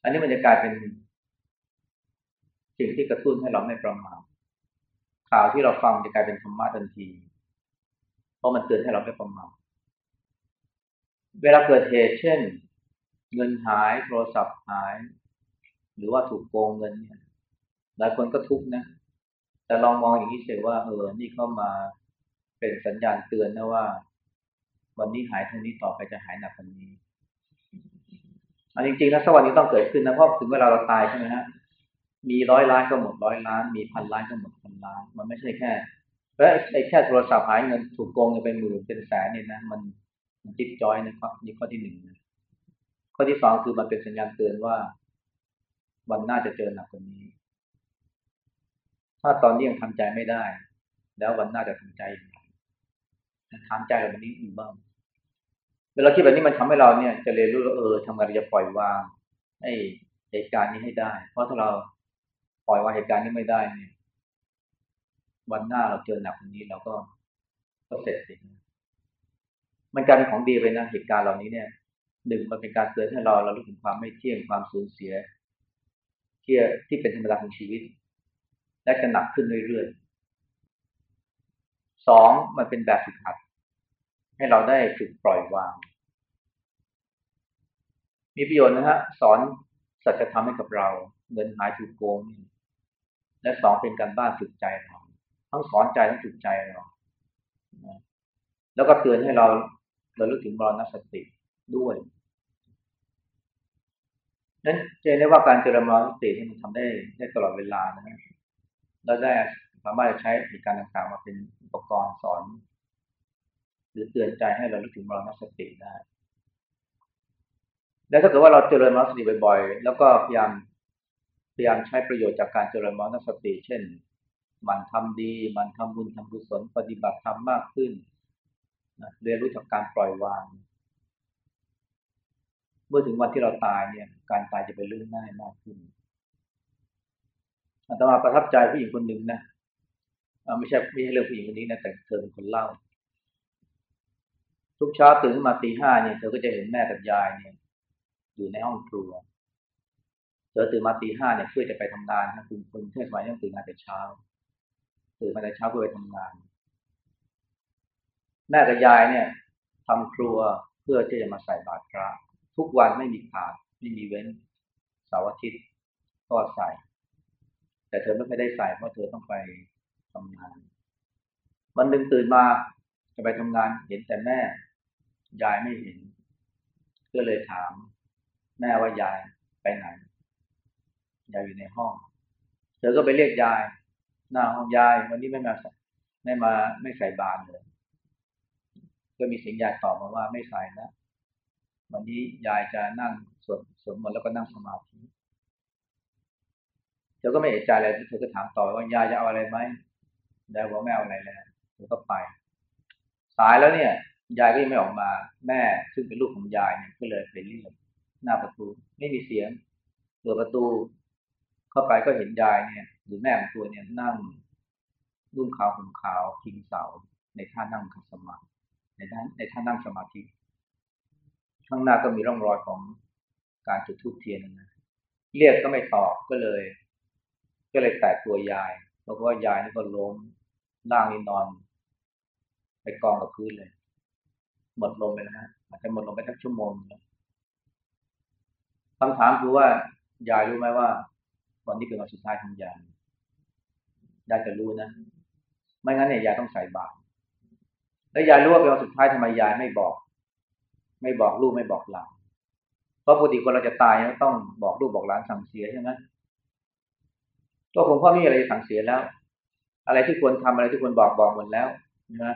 อันนี้มันจะกลายเป็นสิ่งที่กระตุ้นให้เราไม่ประมาทข่าวที่เราฟังจะกลายเป็นธรรมะทันที เพราะมันเตือนให้เราไม่ประมาทเวลาเกิดเหตุเช่น เงินหายโทรศัพท์หาย หรือว่าถูกโกงเงินเนี่ยหลายคนก็ทุกข์นะ แต่ลองมองอย่างนี้เสียว่าเออนี่เข้ามาเป็นสัญญาณเตือนนะว่า วันนี้หายเท่านี้ต่อไปจะหายหนักกว่านี้อันจริงๆแล้วสวรรค์นี้ต้องเกิดขึ้นนะเพราะถึงเวลาเราตายใช่ไหมฮะมีร้อยล้านก็หมดร้อยล้าน มีพันล้านก็หมดพันล้าน มันไม่ใช่แค่ แล้วไอ้แค่โทรศัพท์หายเงินถูกโกงเงินเป็นหมื่นเป็นแสนเนี่ยนะมันมันจิ๊บจอยนะครับนี่ข้อที่หนึ่งนะข้อที่สองคือมันเป็นสัญญาณเตือนว่า วันหน้าจะเจอหนักกว่านี้ ถ้าตอนนี้ยังทำใจไม่ได้ แล้ววันหน้าจะทำใจอย่างไรทำใจแบบนี้อยู่บ้างเวลาคิดแบบนี้มันทำให้เราเนี่ย จะเรียนรู้ว่าเออทำไงเราจะปล่อยวางให้เหตุการณ์นี้ให้ได้ เพราะถ้าเราปล่อยวางเหตุการณ์นี้ไม่ได้เนี่ย วันหน้าเราเจอหนักกว่านี้เราก็ก็เสร็จสิมันกลายเป็นของดีไปนะเหตุการณ์เหล่านี้เนี่ยหนึ่งมันเป็นการเตือนให้เราเรารู้ถึงความไม่เที่ยงความสูญเสียที่ที่เป็นธรรมดาของชีวิต และจะหนักขึ้นเรื่อยๆสองมันเป็นแบบฝึกหัด ให้เราได้ฝึกปล่อยวาง มีประโยชน์นะฮะสอนสัจธรรมให้กับเรา เงินหายถูกโกงและสองเป็นการบ้านฝึกใจเทั้งสอนใจทั้งฝึกใจเราแล้วก็เตือนให้เราเราลึกถึงบรณสติด้วยนั้นจะได้ว่าการเจริญมรณสติที่มันทำได้ได้ตลอดเวลานะแล้วได้สามารถใช้เหตุการณ์ต่างๆ มาเป็นอุปกรณ์สอน หรือเตือนใจให้เราลึกถึงมรณสติได้ แล้วถ้าเกิดว่าเราเจริญมรณสติบ่อยๆ แล้วก็พยายามพยายามใช้ประโยชน์จากการเจริญมรณสติ เช่น มันทำดีมันทำบุญทำกุศลปฏิบัติธรรมมากขึ้นเรียนรู้จากการปล่อยวาง เมื่อถึงวันที่เราตายเนี่ย การตายจะเป็นเรื่องง่ายมากขึ้นอาตมาประทับใจผู้หญิงคนหนึ่งนะไม่ใช่ไม่ใช่เรื่องผู้หญิงคนนี้นะแต่เธอเป็นคนเล่า ทุกเช้าตื่นขึ้นมาตีห้าเนี่ยเธอก็จะเห็นแม่กับยายเนี่ยอยู่ในห้องครัวเธอตื่นมาตีห้าเนี่ยเพื่อจะไปทำงานนะคุณคนเทศบาลต้องตื่นมาแต่เช้า ตื่นมาแต่เช้าเพื่อไปทำงาน แม่กับยายเนี่ยทำครัวเพื่อที่จะมาใส่บาตรพระทุกวันไม่มีขาดไม่มีเว้นเสาร์อาทิตย์ก็ใส่ แต่เธอไม่เคยได้ใส่เพราะเธอต้องไปทำงาน วันหนึ่งตื่นมาจะไปทำงานเห็นแต่แม่ ยายไม่เห็นก็เลยถาม แม่ว่ายายไปไหนยายอยู่ในห้อง เธอก็ไปเรียกยาย หน้าห้องยายวันนี้ไม่มาไม่มาไม่ใส่บาตรเลย ก็มีเสียงยายตอบมาว่าไม่ใส่นะวันนี้ยายจะนั่งสวดสวดมนต์แล้วก็นั่งสมาธิเธอก็ไม่เอะใจอะไรเธอก็ถามต่อว่ายายจะเอาอะไรไหมยายบอกไม่เอาอะไรแล้วเธอก็ไป สายแล้วเนี่ย ยายก็ยังไม่ออกมา แม่ซึ่งเป็นลูกของยายเนี่ยก็เลยไปเรียกหน้าประตู ไม่มีเสียงเปิดประตู เข้าไปก็เห็นยายเนี่ย หรือแม่ของตัวเนี่ยนั่งรุ่งขาวห่มขาวพิงเสาในท่านั่งคัสมาธิในท่านในท่านั่งสมาธิข้างหน้าก็มีร่องรอยของการจุดธูปเทียนนะเรียกก็ไม่ตอบก็เลย ก็เลยแตะตัวยายเพราะว่ายายนี่ก็ล้มนั่งนี่นอน ไปกองกับพื้นเลย หมดลมไปแล้วฮะอาจจะหมดลมไปทักชั่วโมงแล้วคำถามคือว่ายายรู้ไหมว่า วันนี้เป็นวันสุดท้ายของยาย ยายจะรู้นะ ไม่งั้นเนี่ยยายต้องใส่บาตรแล้วยายรู้ว่าเป็นวันสุดท้ายทำไมยายไม่บอก ไม่บอกลูกไม่บอกหลานเพราะปกติคนเราจะตายต้องบอกลูกบอกหลานสั่งเสียใช่ไหมตัวผมพ่อไม่มีอะไรสั่งเสียแล้ว อะไรที่ควรทำอะไรที่ควรบอกบอกหมดแล้วนะ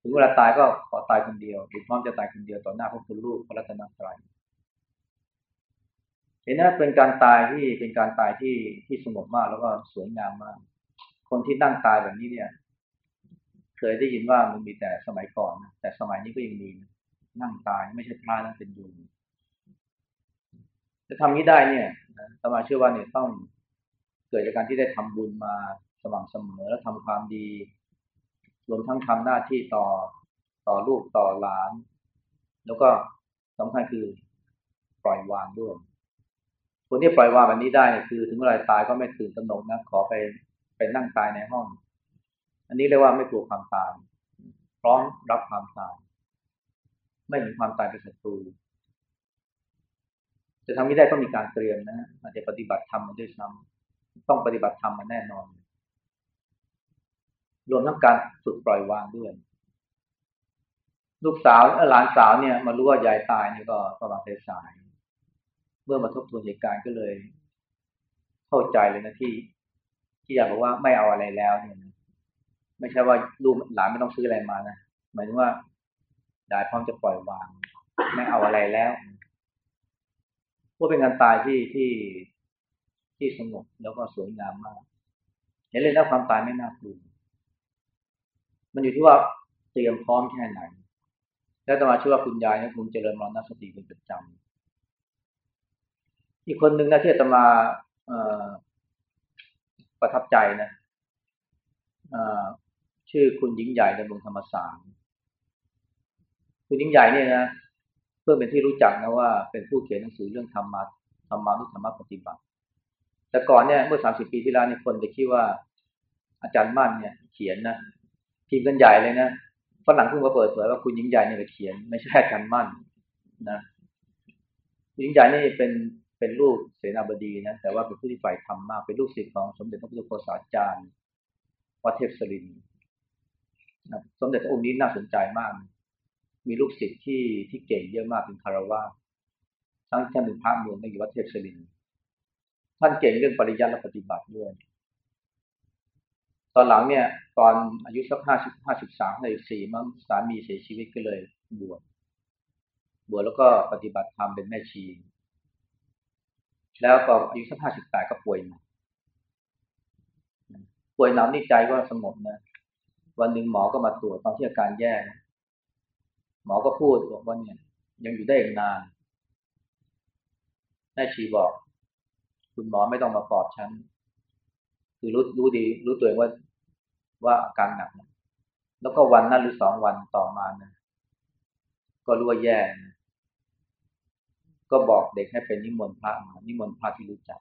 ถึงเวลาตายก็ขอตายคนเดียวหรือพร้อมจะตายคนเดียวต่อหน้าพระคุณลูกพระรัตนตรัย เห็นนะเป็นการตายที่เป็นการตายที่ที่สงบมากแล้วก็สวยงามมาก คนที่นั่งตายแบบนี้เนี่ย เคยได้ยินว่ามันมีแต่สมัยก่อนแต่สมัยนี้ก็ยังมีนั่งตายไม่ใช่พระนั่งเป็นยูงจะทำนี้ได้เนี่ยสมาเชื่อว่าเนี่ยต้องเกิดจากการที่ได้ทำบุญมาสม่ำเสมอแล้วทำความดี รวมทั้งทำหน้าที่ต่อต่อลูกต่อหลาน แล้วก็สำคัญคือปล่อยวางด้วย คนที่ปล่อยวางแบบนี้ได้คือถึงเวลาตายก็ไม่ตื่นตระหนกนะขอไปไปนั่งตายในห้อง อันนี้เรียกว่าไม่กลัวความตายพร้อมรับความตาย ไม่เห็นความตายเป็นศัตรูจะทำไม่ได้ต้องมีการเตรียมนะอาจจะปฏิบัติธรรมมาด้วยซ้ำต้องปฏิบัติธรรมมาแน่นอน รวมทั้งการฝึกปล่อยวางด้วย ลูกสาวหลานสาวเนี่ย มารู้ว่ายายตายนี่ก็ประมาณสาย เมื่อมาทบทวนเหตุการณ์ก็เลย เข้าใจเลยนะที่ ที่อยากบอกว่าไม่เอาอะไรแล้วเนี่ยไม่ใช่ว่าลูกหลานไม่ต้องซื้ออะไรมานะหมายถึงว่ายายพร้อมจะปล่อยวาง ไม่เอาอะไรแล้วว่าเป็นการตายที่ที่ที่สงบแล้วก็สวยงามมากเห็นเลยนะความตายไม่น่ากลัวมันอยู่ที่ว่าเตรียมพร้อมแค่ไหน แล้วตมาชื่อว่าคุณยายเนี่ยคงเจริญมรณสติเป็นประจำ อีกคนหนึ่งนะที่ตมาประทับใจนะชื่อคุณหญิงใหญ่ในวงธรรมศาสตร์คุณหญิงใหญ่เนี่ยนะเพื่อเป็นที่รู้จักนะว่าเป็นผู้เขียนหนังสือเรื่องธรรมะธรรมานุธรรมปฏิบัติ แต่ก่อนเนี่ยเมื่อสามสิบปีที่แล้วนี่คนจะคิดว่าอาจารย์มั่นเนี่ยเขียนนะพิมพ์กันใหญ่เลยนะฝรั่งเพิ่งมาเปิดเผยว่าคุณหญิงใหญ่เนี่ยเขียน ไม่ใช่อาจารย์มั่นนะหญิงใหญ่นี่เป็น เป็นลูกเสนาบดีนะแต่ว่าเป็นผู้ที่ฝ่ายธรรมมาก เป็นลูกศิษย์ของสมเด็จพระพุทธโฆษาจารย์วัดเทพศรินนะสมเด็จพระองค์นี้น่าสนใจมาก มีลูกศิษย์ที่ที่เก่งเยอะมากเป็นคารวะทั้งท่านเป็นพระเมืองในวัดเทพศรินท่านเก่งเรื่องปริยัติและปฏิบัติด้วยตอนหลังเนี่ย ตอนอายุสักห้าสิบห้าสิบสามห้าสิบสี่มั้งสามีเสียชีวิตก็เลยบวชบวชแล้วก็ปฏิบัติธรรมเป็นแม่ชี แล้วก็อายุสักห้าสิบแปดก็ป่วยหนักป่วยหนักนี่ใจก็สงบนะวันหนึ่งหมอก็มาตรวจตอนที่อาการแย่หมอก็พูดบอกว่าเนี่ย ยังอยู่ได้อีกนานแม่ชีบอก คุณหมอไม่ต้องมาปลอบฉัน คือรู้รู้ดี รู้ตัวเองว่าว่าอาการหนักนะแล้วก็วันนั้นหรือสองวันต่อมานะก็รู้ว่าแย่นะ ก็บอกเด็กให้เป็นนิมนต์พระมานิมนต์พระที่รู้จัก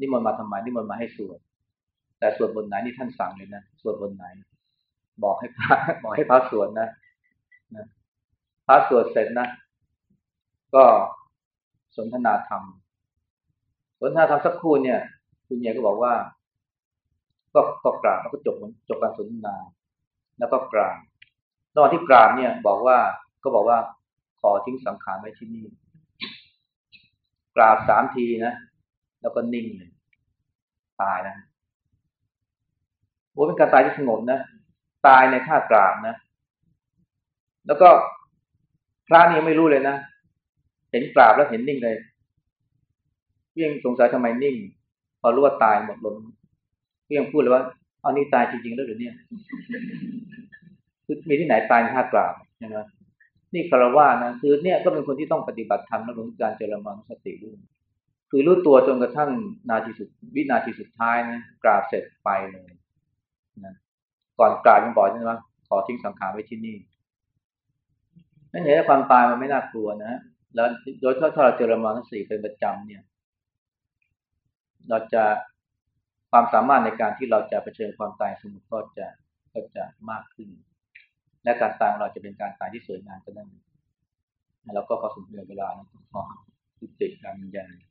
นิมนต์มาทำไมนิมนต์มาให้สวดแต่สวดบนไหนนี่ท่านสั่งเลยนะสวดบนไหน บอกให้พระบอกให้พระสวดนะนะพระสวดเสร็จนะ ก็สนทนาธรรม สนทนาธรรมสักครู่เนี่ย คุณยายก็บอกว่า ก็ก็กราบแล้วก็จบจบการสนทนา แล้วก็กราบตอนที่กราบเนี่ย บอกว่าก็บอกว่าขอทิ้งสังขารไว้ที่นี่ กราบสามทีนะ แล้วก็นิ่งเลยตายนะโอ้เป็นการตายที่สงบนะ ตายในท่ากราบนะ แล้วก็พระนี่ไม่รู้เลยนะ เห็นกราบแล้วเห็นนิ่งเลยพี่ยังสงสัยทำไมนิ่ง พอรู้ว่าตายหมดลมพี่ยังพูดเลยว่าเอานี่ตายจริงๆแล้วหรือเนี่ย มีที่ไหนตายท่ากราบนะ นี่คารวะนะคือเนี่ยก็เป็นคนที่ต้องปฏิบัติธรรมและรู้การเจริญมรสติด้คือรู้ตัวจนกระทั่งนาทีสุดวินาทีสุดท้ายนะกราบเสร็จไปเลยนะก่อนกราบยังบอกใช่ไหมขอทิ้งสังขารไว้ที่นี่นั่นเห็นความตายมันไม่น่ากลัวนะแล้วโดยถ้าเราเจริญมรรคสี่เป็นประจำเนี่ย เราจะความสามารถในการที่เราจะเผชิญความตายสมุก็จะก็จะมากขึ้น และการตายของเราจะเป็นการตายที่สวยงามก็ได้แล้วก็พอสมควรเวลานะขอยุติการบรรยาย